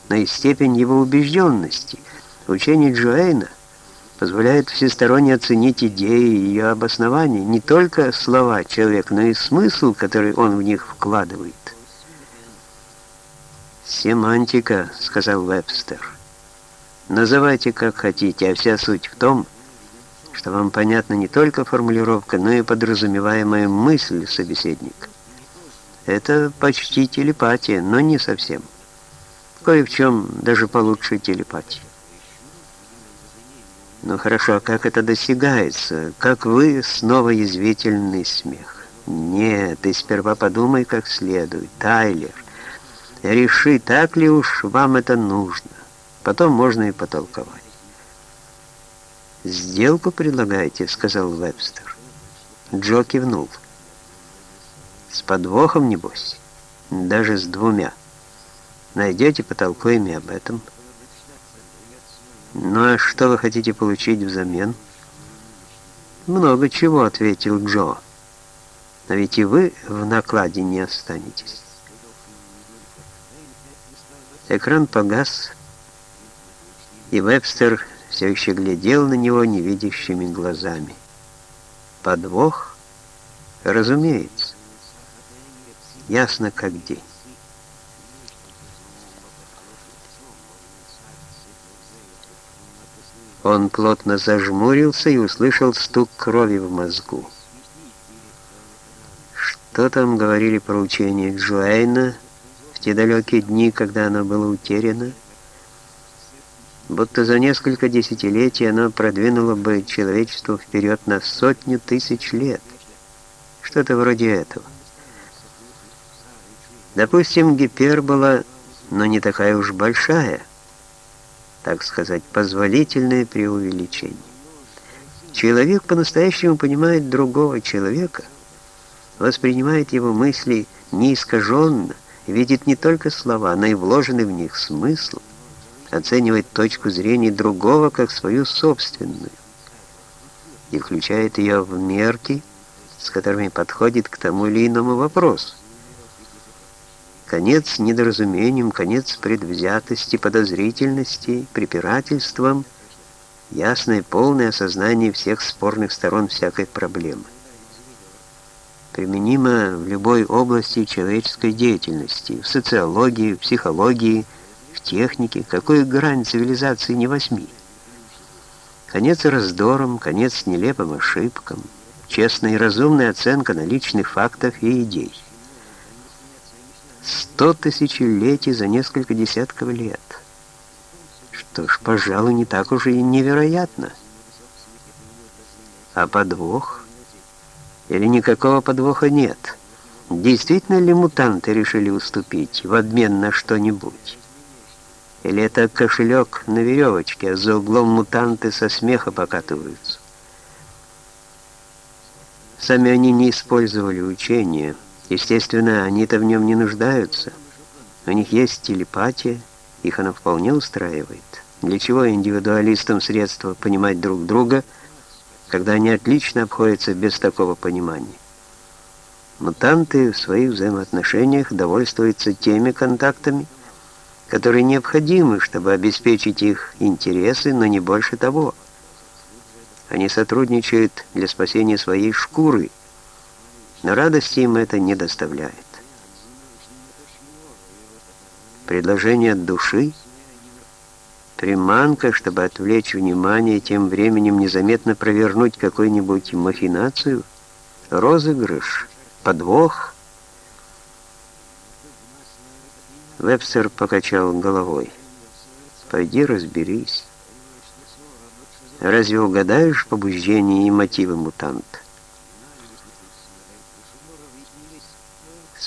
но и степень его убежденности. Учение Джоэйна позволяет всесторонне оценить идеи и ее обоснования, не только слова человека, но и смысл, который он в них вкладывает. «Семантика», — сказал Вебстер. «Называйте как хотите, а вся суть в том, что вам понятна не только формулировка, но и подразумеваемая мысль собеседника. Это почти телепатия, но не совсем. Кое в чем даже получше телепатии. Ну хорошо, а как это достигается? Как вы, снова язвительный смех. Нет, ты сперва подумай как следует. Тайлер, реши, так ли уж вам это нужно. Потом можно и потолковать. «Сделку предлагаете?» — сказал Вебстер. Джо кивнул. С подвохом, небось? Даже с двумя. Найдете, потолкуем и об этом. Ну а что вы хотите получить взамен? Много чего, ответил Джо. Но ведь и вы в накладе не останетесь. Экран погас. И Вебстер все еще глядел на него невидящими глазами. Подвох? Разумеется. Ясно как день. Он плотно зажмурился и услышал стук крови в мозгу. Что там говорили про учение Джуэйна в те далекие дни, когда оно было утеряно? Будто за несколько десятилетий оно продвинуло бы человечество вперед на сотню тысяч лет. Что-то вроде этого. Допустим, гипербола, но не такая уж большая – так сказать, позволительное преувеличение. Человек по-настоящему понимает другого человека, воспринимает его мысли неискаженно, видит не только слова, но и вложенный в них смысл, оценивает точку зрения другого как свою собственную и включает ее в мерки, с которыми подходит к тому или иному вопросу. Конец недоразумением, конец предвзятости, подозрительности, препирательствам, ясное полное осознание всех спорных сторон всякой проблемы. Применимо в любой области человеческой деятельности, в социологии, в психологии, в технике, какую грань цивилизации не возьми. Конец раздорам, конец нелепым ошибкам, честная и разумная оценка наличных фактов и идей. Сто тысячелетий за несколько десятков лет. Что ж, пожалуй, не так уж и невероятно. А подвох? Или никакого подвоха нет? Действительно ли мутанты решили уступить в обмен на что-нибудь? Или это кошелек на веревочке, а за углом мутанты со смеха покатываются? Сами они не использовали учения, Естественно, они-то в нем не нуждаются. У них есть телепатия, их она вполне устраивает. Для чего индивидуалистам средства понимать друг друга, когда они отлично обходятся без такого понимания? Мутанты в своих взаимоотношениях довольствуются теми контактами, которые необходимы, чтобы обеспечить их интересы, но не больше того. Они сотрудничают для спасения своей шкуры – но радости им это не доставляет. Предложение от души, приманка, чтобы отвлечь внимание, тем временем незаметно провернуть какую-нибудь махинацию, розыгрыш, подвох. Вебстер покачал головой. «Пойди разберись. Разве угадаешь побуждения и мотивы мутанта?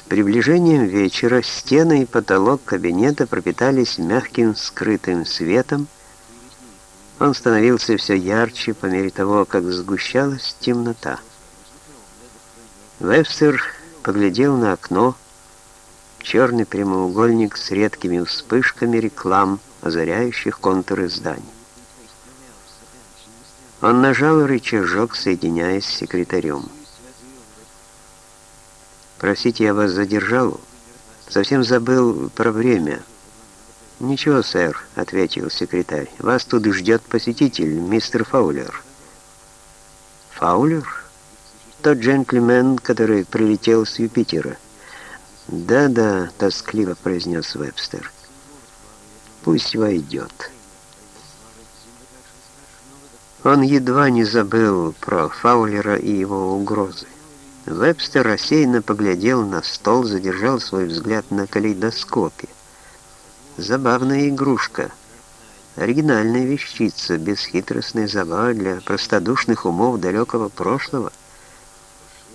Приближением вечера стены и потолок кабинета пропитались мягким скрытым светом. Он становился все ярче по мере того, как сгущалась темнота. Вебстер поглядел на окно, черный прямоугольник с редкими вспышками реклам, озаряющих контуры зданий. Он нажал рычажок, соединяясь с секретарем. Простите, я вас задержал. Совсем забыл про время. Ничего, сэр, ответил секретарь. Вас тут ждет посетитель, мистер Фаулер. Фаулер? Тот джентльмен, который прилетел с Юпитера. Да-да, тоскливо произнес Вебстер. Пусть войдет. Он едва не забыл про Фаулера и его угрозы. Вебстер рассеянно поглядел на стол, задержал свой взгляд на калейдоскопе. Забавная игрушка. Оригинальная вещица, бесхитростная забава для простодушных умов далекого прошлого.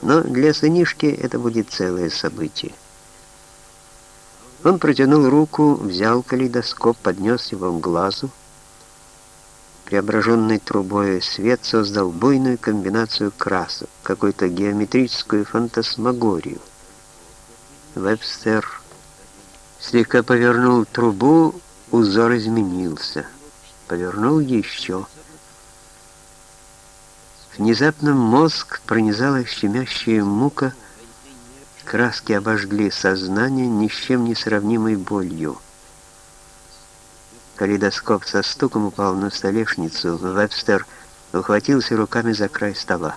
Но для сынишки это будет целое событие. Он протянул руку, взял калейдоскоп, поднес его к глазу, Преображенный трубой свет создал буйную комбинацию красок, какую-то геометрическую фантасмагорию. Вебстер слегка повернул трубу, узор изменился. Повернул еще. Внезапно мозг пронизала щемящая мука, краски обожгли сознание ни с чем не сравнимой болью. Калейдоскоп со стуком упал на столешницу. Вебстер ухватился руками за край стола.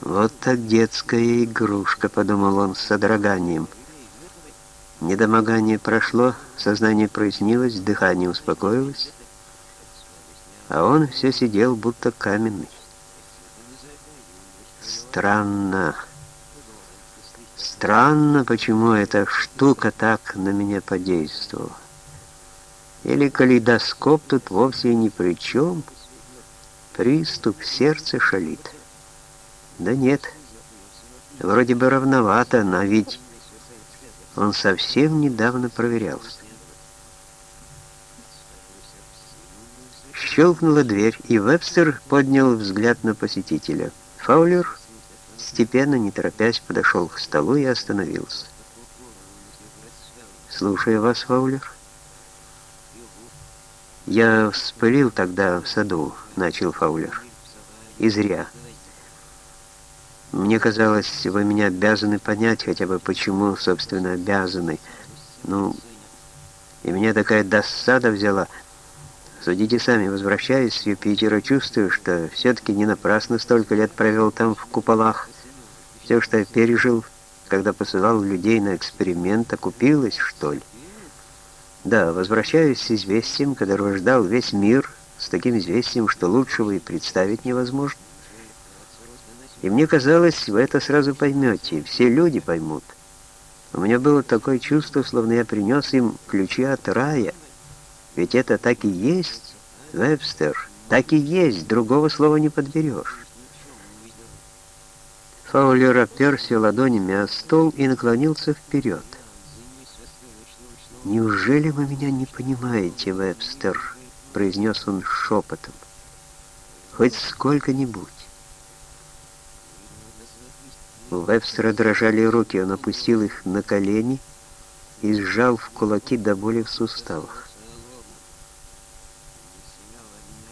«Вот так детская игрушка», — подумал он с содроганием. Недомогание прошло, сознание прояснилось, дыхание успокоилось, а он все сидел, будто каменный. Странно. Странно, почему эта штука так на меня подействовала. Или калейдоскоп тут вовсе ни при чем. Приступ сердца шалит. Да нет, вроде бы равновато, но ведь он совсем недавно проверялся. Щелкнула дверь, и Вебстер поднял взгляд на посетителя. Фаулер степенно, не торопясь, подошел к столу и остановился. «Слушаю вас, Фаулер». «Я вспылил тогда в саду», — начал Фаулер. «И зря. Мне казалось, вы меня обязаны понять, хотя бы почему, собственно, обязаны. Ну, и меня такая досада взяла. Судите сами, возвращаясь с Юпитера, чувствую, что все-таки не напрасно столько лет провел там в куполах. Все, что я пережил, когда посылал людей на эксперимент, окупилось, что ли? Да, возвращаюсь с известием, которого ждал весь мир, с таким известием, что лучшего и представить невозможно. И мне казалось, вы это сразу поймете, все люди поймут. У меня было такое чувство, словно я принес им ключи от рая. Ведь это так и есть, Вебстер, так и есть, другого слова не подберешь. Фаулер оперся ладонями о стол и наклонился вперед. «Неужели вы меня не понимаете, Вебстер?» — произнес он шепотом. «Хоть сколько-нибудь». У Вебстера дрожали руки, он опустил их на колени и сжал в кулаки до боли в суставах.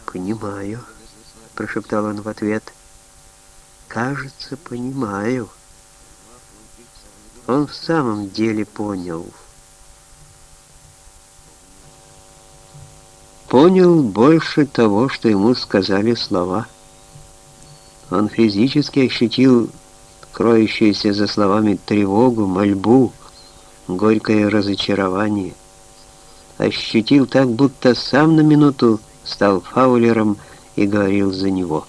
«Понимаю», — прошептал он в ответ. «Кажется, понимаю». Он в самом деле понял. Понял больше того, что ему сказали слова. Он физически ощутил кроющуюся за словами тревогу, мольбу, горькое разочарование. Ощутил так, будто сам на минуту стал фаулером и говорил за него.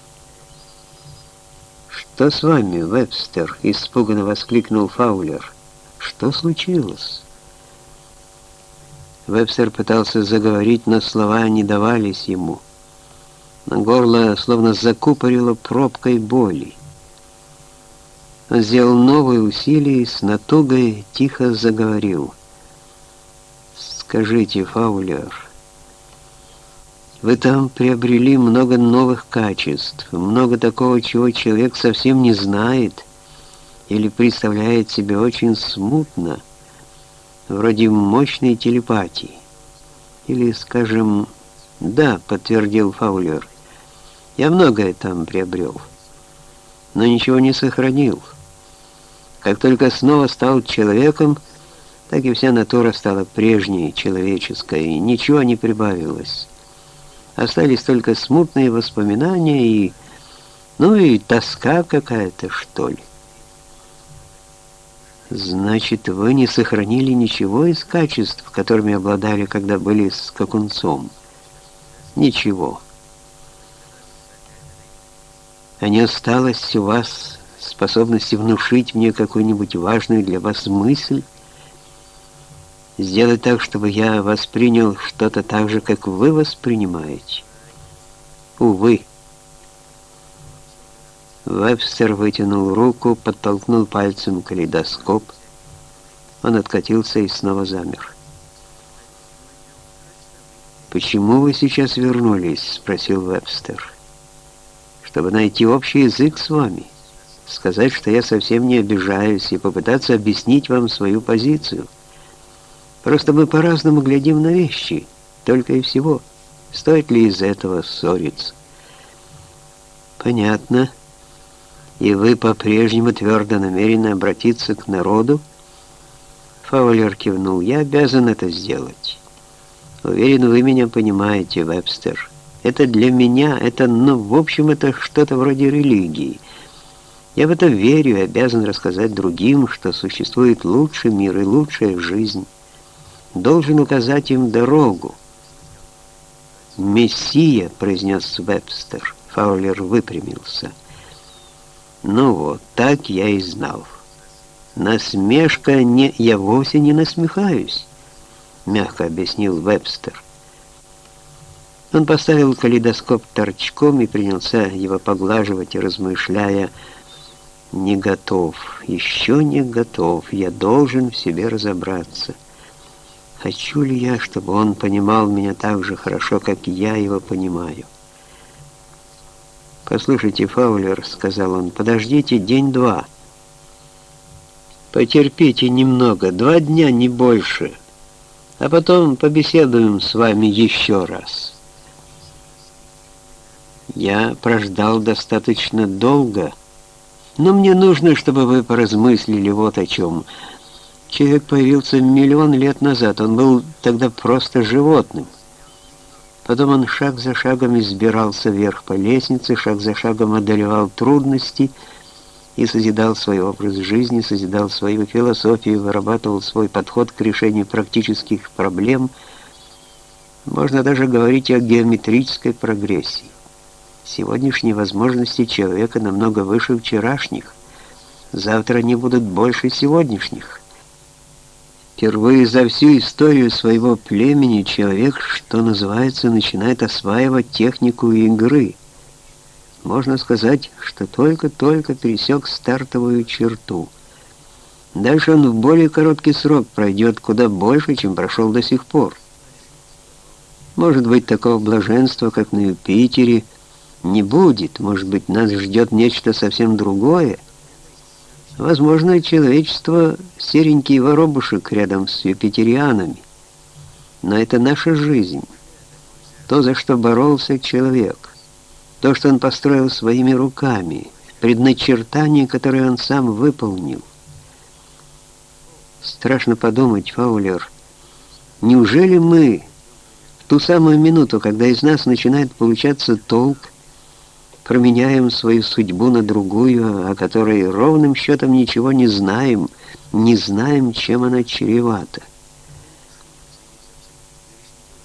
«Что с вами, Вебстер?» — испуганно воскликнул Фаулер. «Что случилось?» Вебстер пытался заговорить, но слова не давались ему. Но горло словно закупорило пробкой боли. Он сделал новое усилие и с натугой тихо заговорил. «Скажите, Фаулер, вы там приобрели много новых качеств, много такого, чего человек совсем не знает или представляет себе очень смутно, вроде мощной телепатии. Или, скажем, да, подтвердил Фаулер, я многое там приобрел, но ничего не сохранил. Как только снова стал человеком, так и вся натура стала прежней, человеческой, и ничего не прибавилось. Остались только смутные воспоминания и... ну и тоска какая-то, что ли. Значит, вы не сохранили ничего из качеств, которыми обладали, когда были с Какунцом? Ничего. А не осталось у вас способности внушить мне какую-нибудь важную для вас мысль, сделать так, чтобы я воспринял что-то так же, как вы воспринимаете. Увы. Вебстер вытянул руку, подтолкнул пальцем калейдоскоп. Он откатился и снова замер. «Почему вы сейчас вернулись?» — спросил Вебстер. «Чтобы найти общий язык с вами» сказать, что я совсем не обижаюсь, и попытаться объяснить вам свою позицию. Просто мы по-разному глядим на вещи, только и всего. Стоит ли из этого ссориться? Понятно. И вы по-прежнему твердо намерены обратиться к народу? Фаулер кивнул. Я обязан это сделать. Уверен, вы меня понимаете, Вебстер. Это для меня, это, ну, в общем, это что-то вроде религии. Я в это верю и обязан рассказать другим, что существует лучший мир и лучшая жизнь. Должен указать им дорогу. «Мессия», — произнес Вебстер. Фаулер выпрямился. «Ну вот, так я и знал. Насмешка не... Я вовсе не насмехаюсь», — мягко объяснил Вебстер. Он поставил калейдоскоп торчком и принялся его поглаживать, размышляя, «Не готов, еще не готов, я должен в себе разобраться. Хочу ли я, чтобы он понимал меня так же хорошо, как я его понимаю?» «Послушайте, Фаулер», — сказал он, — «подождите день-два. Потерпите немного, два дня, не больше, а потом побеседуем с вами еще раз». Я прождал достаточно долго, но мне нужно, чтобы вы поразмыслили вот о чем. Человек появился миллион лет назад, он был тогда просто животным. Потом он шаг за шагом избирался вверх по лестнице, шаг за шагом одолевал трудности и созидал свой образ жизни, созидал свою философию, вырабатывал свой подход к решению практических проблем. Можно даже говорить о геометрической прогрессии. Сегодняшние возможности человека намного выше вчерашних. Завтра они будут больше сегодняшних. Впервые за всю историю своего племени человек, что называется, начинает осваивать технику игры. Можно сказать, что только-только пересек стартовую черту. Дальше он в более короткий срок пройдет куда больше, чем прошел до сих пор. Может быть, такого блаженства, как на Юпитере, не будет. Может быть, нас ждет нечто совсем другое. Возможно, человечество — серенький воробушек рядом с юпитерианами. Но это наша жизнь. То, за что боролся человек. То, что он построил своими руками. Предначертание, которое он сам выполнил. Страшно подумать, Фаулер, неужели мы в ту самую минуту, когда из нас начинает получаться толк, променяем свою судьбу на другую, о которой ровным счетом ничего не знаем, не знаем, чем она чревата.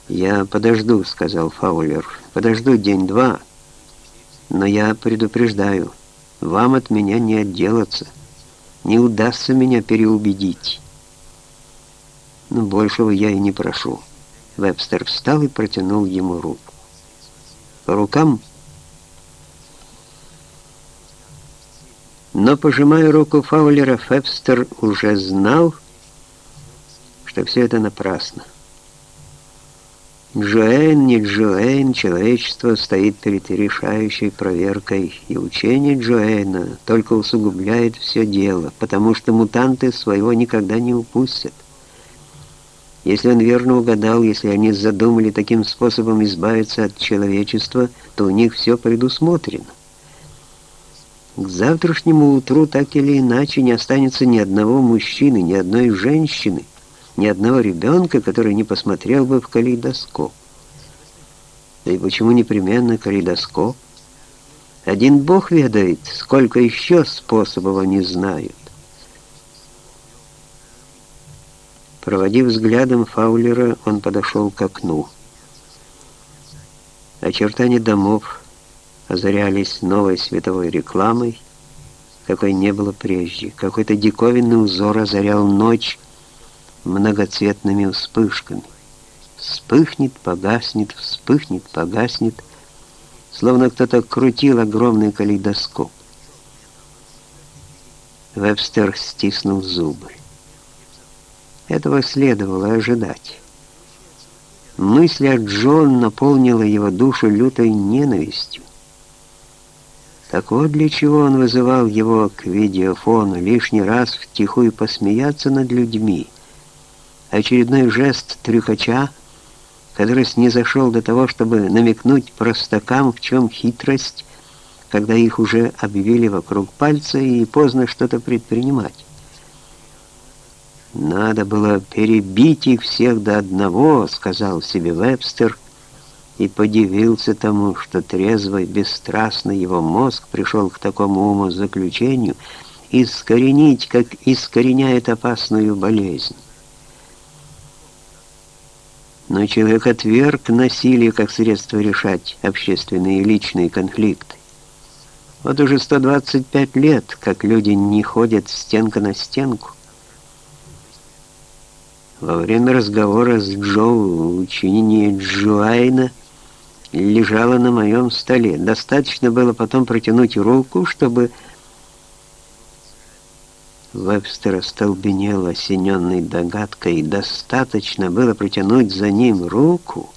«Я подожду», — сказал Фаулер, — «подожду день-два, но я предупреждаю, вам от меня не отделаться, не удастся меня переубедить». Но большего я и не прошу. Вебстер встал и протянул ему руку. По рукам Но, пожимая руку Фаулера, Фебстер уже знал, что все это напрасно. Джоэн, не Джоэн, человечество стоит перед решающей проверкой, и учение Джоэна только усугубляет все дело, потому что мутанты своего никогда не упустят. Если он верно угадал, если они задумали таким способом избавиться от человечества, то у них все предусмотрено. К завтрашнему утру так или иначе не останется ни одного мужчины, ни одной женщины, ни одного ребенка, который не посмотрел бы в калейдоскоп. Да и почему непременно калейдоскоп? Один Бог ведает, сколько еще способов они знают. Проводив взглядом Фаулера, он подошел к окну. Очертания домов, озарялись новой световой рекламой, какой не было прежде. Какой-то диковинный узор озарял ночь многоцветными вспышками. Вспыхнет, погаснет, вспыхнет, погаснет, словно кто-то крутил огромный калейдоскоп. Вебстер стиснул зубы. Этого следовало ожидать. Мысль о Джон наполнила его душу лютой ненавистью. Так вот для чего он вызывал его к видеофону, лишний раз втихую посмеяться над людьми. Очередной жест трюкача, который снизошел до того, чтобы намекнуть простакам, в чем хитрость, когда их уже обвили вокруг пальца и поздно что-то предпринимать. «Надо было перебить их всех до одного», — сказал себе Вебстер, и подивился тому, что трезвый, бесстрастный его мозг пришел к такому умозаключению искоренить, как искореняет опасную болезнь. Но человек отверг насилие как средство решать общественные и личные конфликты. Вот уже 125 лет, как люди не ходят стенка на стенку. Во время разговора с Джо учение Джуэйна лежало на моем столе. Достаточно было потом протянуть руку, чтобы Вебстер остолбенел, осененный догадкой, достаточно было протянуть за ним руку,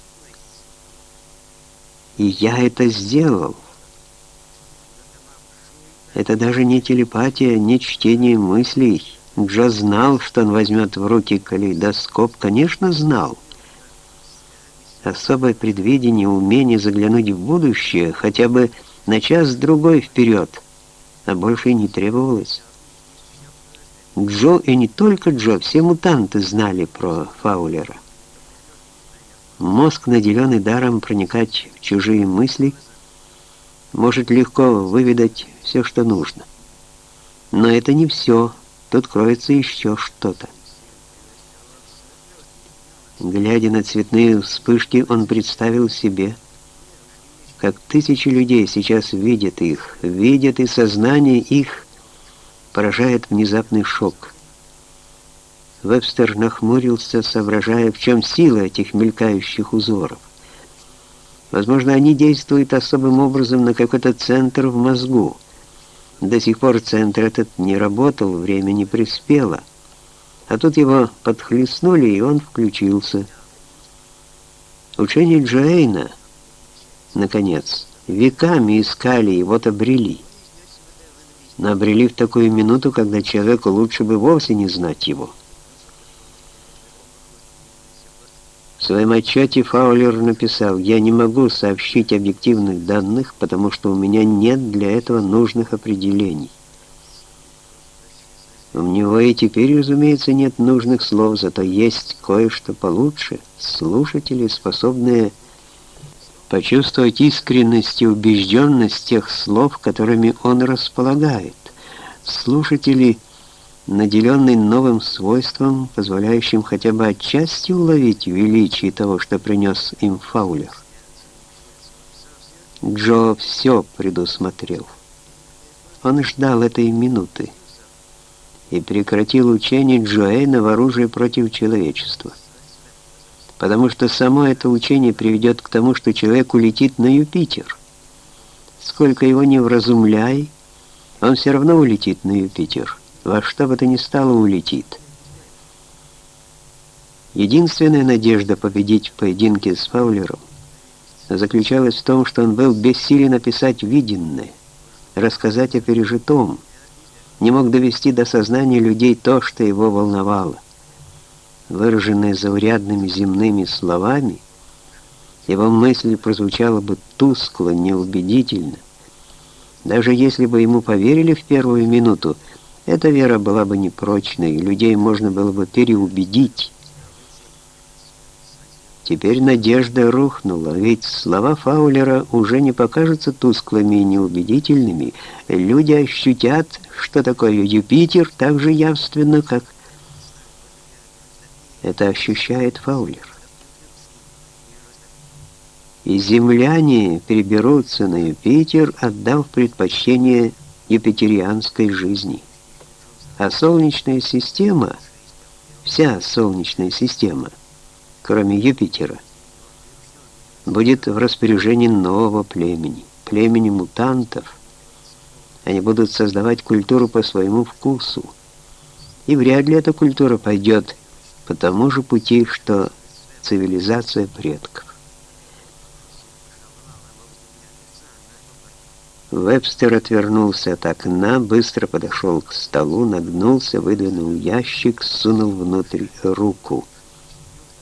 и я это сделал. Это даже не телепатия, не чтение мыслей. Джо знал, что он возьмет в руки калейдоскоп, конечно, знал. Особое предвидение, умение заглянуть в будущее, хотя бы на час-другой вперед, а больше и не требовалось. Джо и не только Джо, все мутанты знали про Фаулера. Мозг, наделенный даром проникать в чужие мысли, может легко выведать все, что нужно. Но это не все, тут кроется еще что-то. Глядя на цветные вспышки, он представил себе, как тысячи людей сейчас видят их, видят и сознание их поражает внезапный шок. Вебстер нахмурился, соображая, в чем сила этих мелькающих узоров. Возможно, они действуют особым образом на какой-то центр в мозгу. До сих пор центр этот не работал, время не приспело. А тут его подхлестнули, и он включился. Учение Джейна, наконец, веками искали и вот обрели но обрели в такую минуту, когда человеку лучше бы вовсе не знать его. В своем отчете Фаулер написал, «Я не могу сообщить объективных данных, потому что у меня нет для этого нужных определений». У него и теперь, разумеется, нет нужных слов, зато есть кое-что получше. Слушатели, способные почувствовать искренность и убежденность тех слов, которыми он располагает. Слушатели, наделенные новым свойством, позволяющим хотя бы отчасти уловить величие того, что принес им Фаулер. Джо все предусмотрел. Он ждал этой минуты и прекратил учение Джоэна в оружии против человечества потому что само это учение приведет к тому, что человек улетит на Юпитер. Сколько его не вразумляй, он все равно улетит на Юпитер. Во что бы то ни стало улетит. Единственная надежда победить в поединке с Фаулером заключалась в том, что он был бессилен написать виденное, рассказать о пережитом, не мог довести до сознания людей то, что его волновало выраженная заурядными земными словами, его мысль прозвучала бы тускло, неубедительно. Даже если бы ему поверили в первую минуту, эта вера была бы непрочной, и людей можно было бы переубедить. Теперь надежда рухнула, ведь слова Фаулера уже не покажутся тусклыми и неубедительными. Люди ощутят, что такое Юпитер, так же явственно, как это ощущает Фаулер. И земляне переберутся на Юпитер, отдав предпочтение юпитерианской жизни. А Солнечная система, вся Солнечная система, кроме Юпитера, будет в распоряжении нового племени, племени мутантов. Они будут создавать культуру по своему вкусу. И вряд ли эта культура пойдет по тому же пути, что цивилизация предков. Вебстер отвернулся от окна, быстро подошел к столу, нагнулся, выдвинул ящик, сунул внутрь руку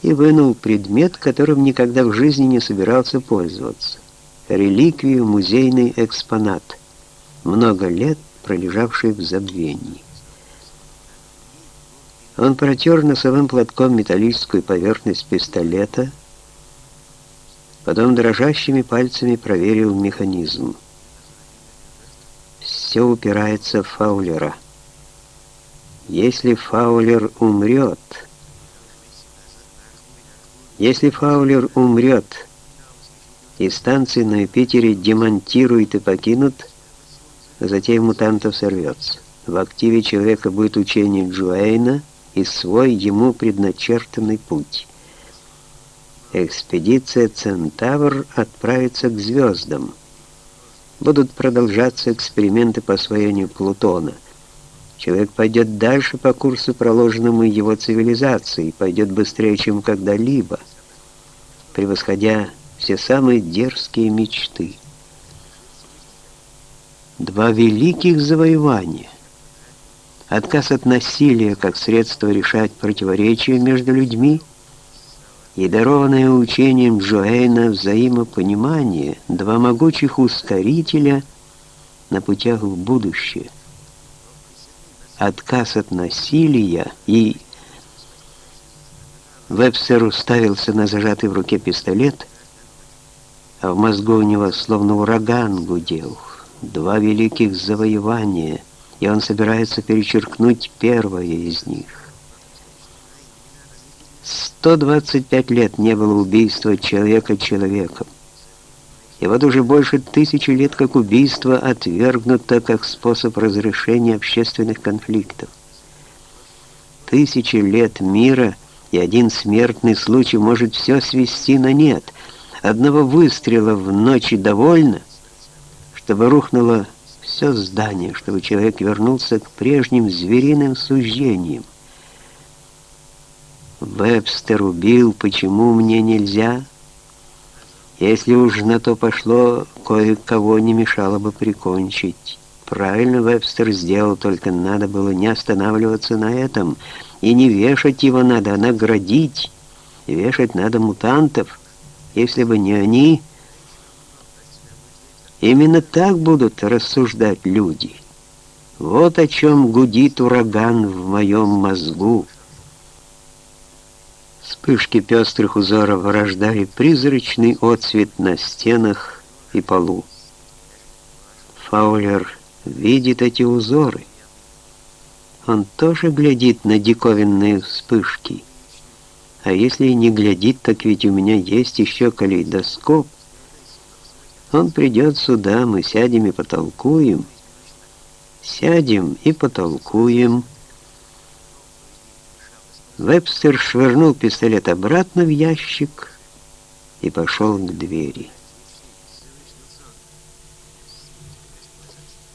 и вынул предмет, которым никогда в жизни не собирался пользоваться. Реликвию, музейный экспонат, много лет пролежавший в забвении. Он протер носовым платком металлическую поверхность пистолета, потом дрожащими пальцами проверил механизм. Все упирается в Фаулера. Если Фаулер умрет... Если Фаулер умрет, и станции на Юпитере демонтируют и покинут, затем мутантов сорвется. В активе человека будет учение Джуэйна и свой ему предначертанный путь. Экспедиция «Центавр» отправится к звездам. Будут продолжаться эксперименты по освоению Плутона. Человек пойдет дальше по курсу, проложенному его цивилизацией, пойдет быстрее, чем когда-либо, превосходя все самые дерзкие мечты. Два великих завоевания. Отказ от насилия как средство решать противоречия между людьми и дарованное учением Джоэйна взаимопонимание два могучих ускорителя на путях в будущее. Отказ от насилия и Вебстер уставился на зажатый в руке пистолет, а в мозгу у него словно ураган гудел. Два великих завоевания, и он собирается перечеркнуть первое из них. 125 лет не было убийства человека человеком. И вот уже больше тысячи лет как убийство отвергнуто как способ разрешения общественных конфликтов. Тысячи лет мира и один смертный случай может все свести на нет. Одного выстрела в ночи довольно, чтобы рухнуло все здание, чтобы человек вернулся к прежним звериным суждениям. Вебстер убил, почему мне нельзя? Если уж на то пошло, кое-кого не мешало бы прикончить. Правильно Вебстер сделал, только надо было не останавливаться на этом. И не вешать его надо, а наградить. вешать надо мутантов. Если бы не они... Именно так будут рассуждать люди. Вот о чем гудит ураган в моем мозгу. Вспышки пестрых узоров рождали призрачный отцвет на стенах и полу. Фаулер видит эти узоры. Он тоже глядит на диковинные вспышки. А если не глядит, так ведь у меня есть еще калейдоскоп, он придет сюда, мы сядем и потолкуем. Сядем и потолкуем. Вебстер швырнул пистолет обратно в ящик и пошел к двери.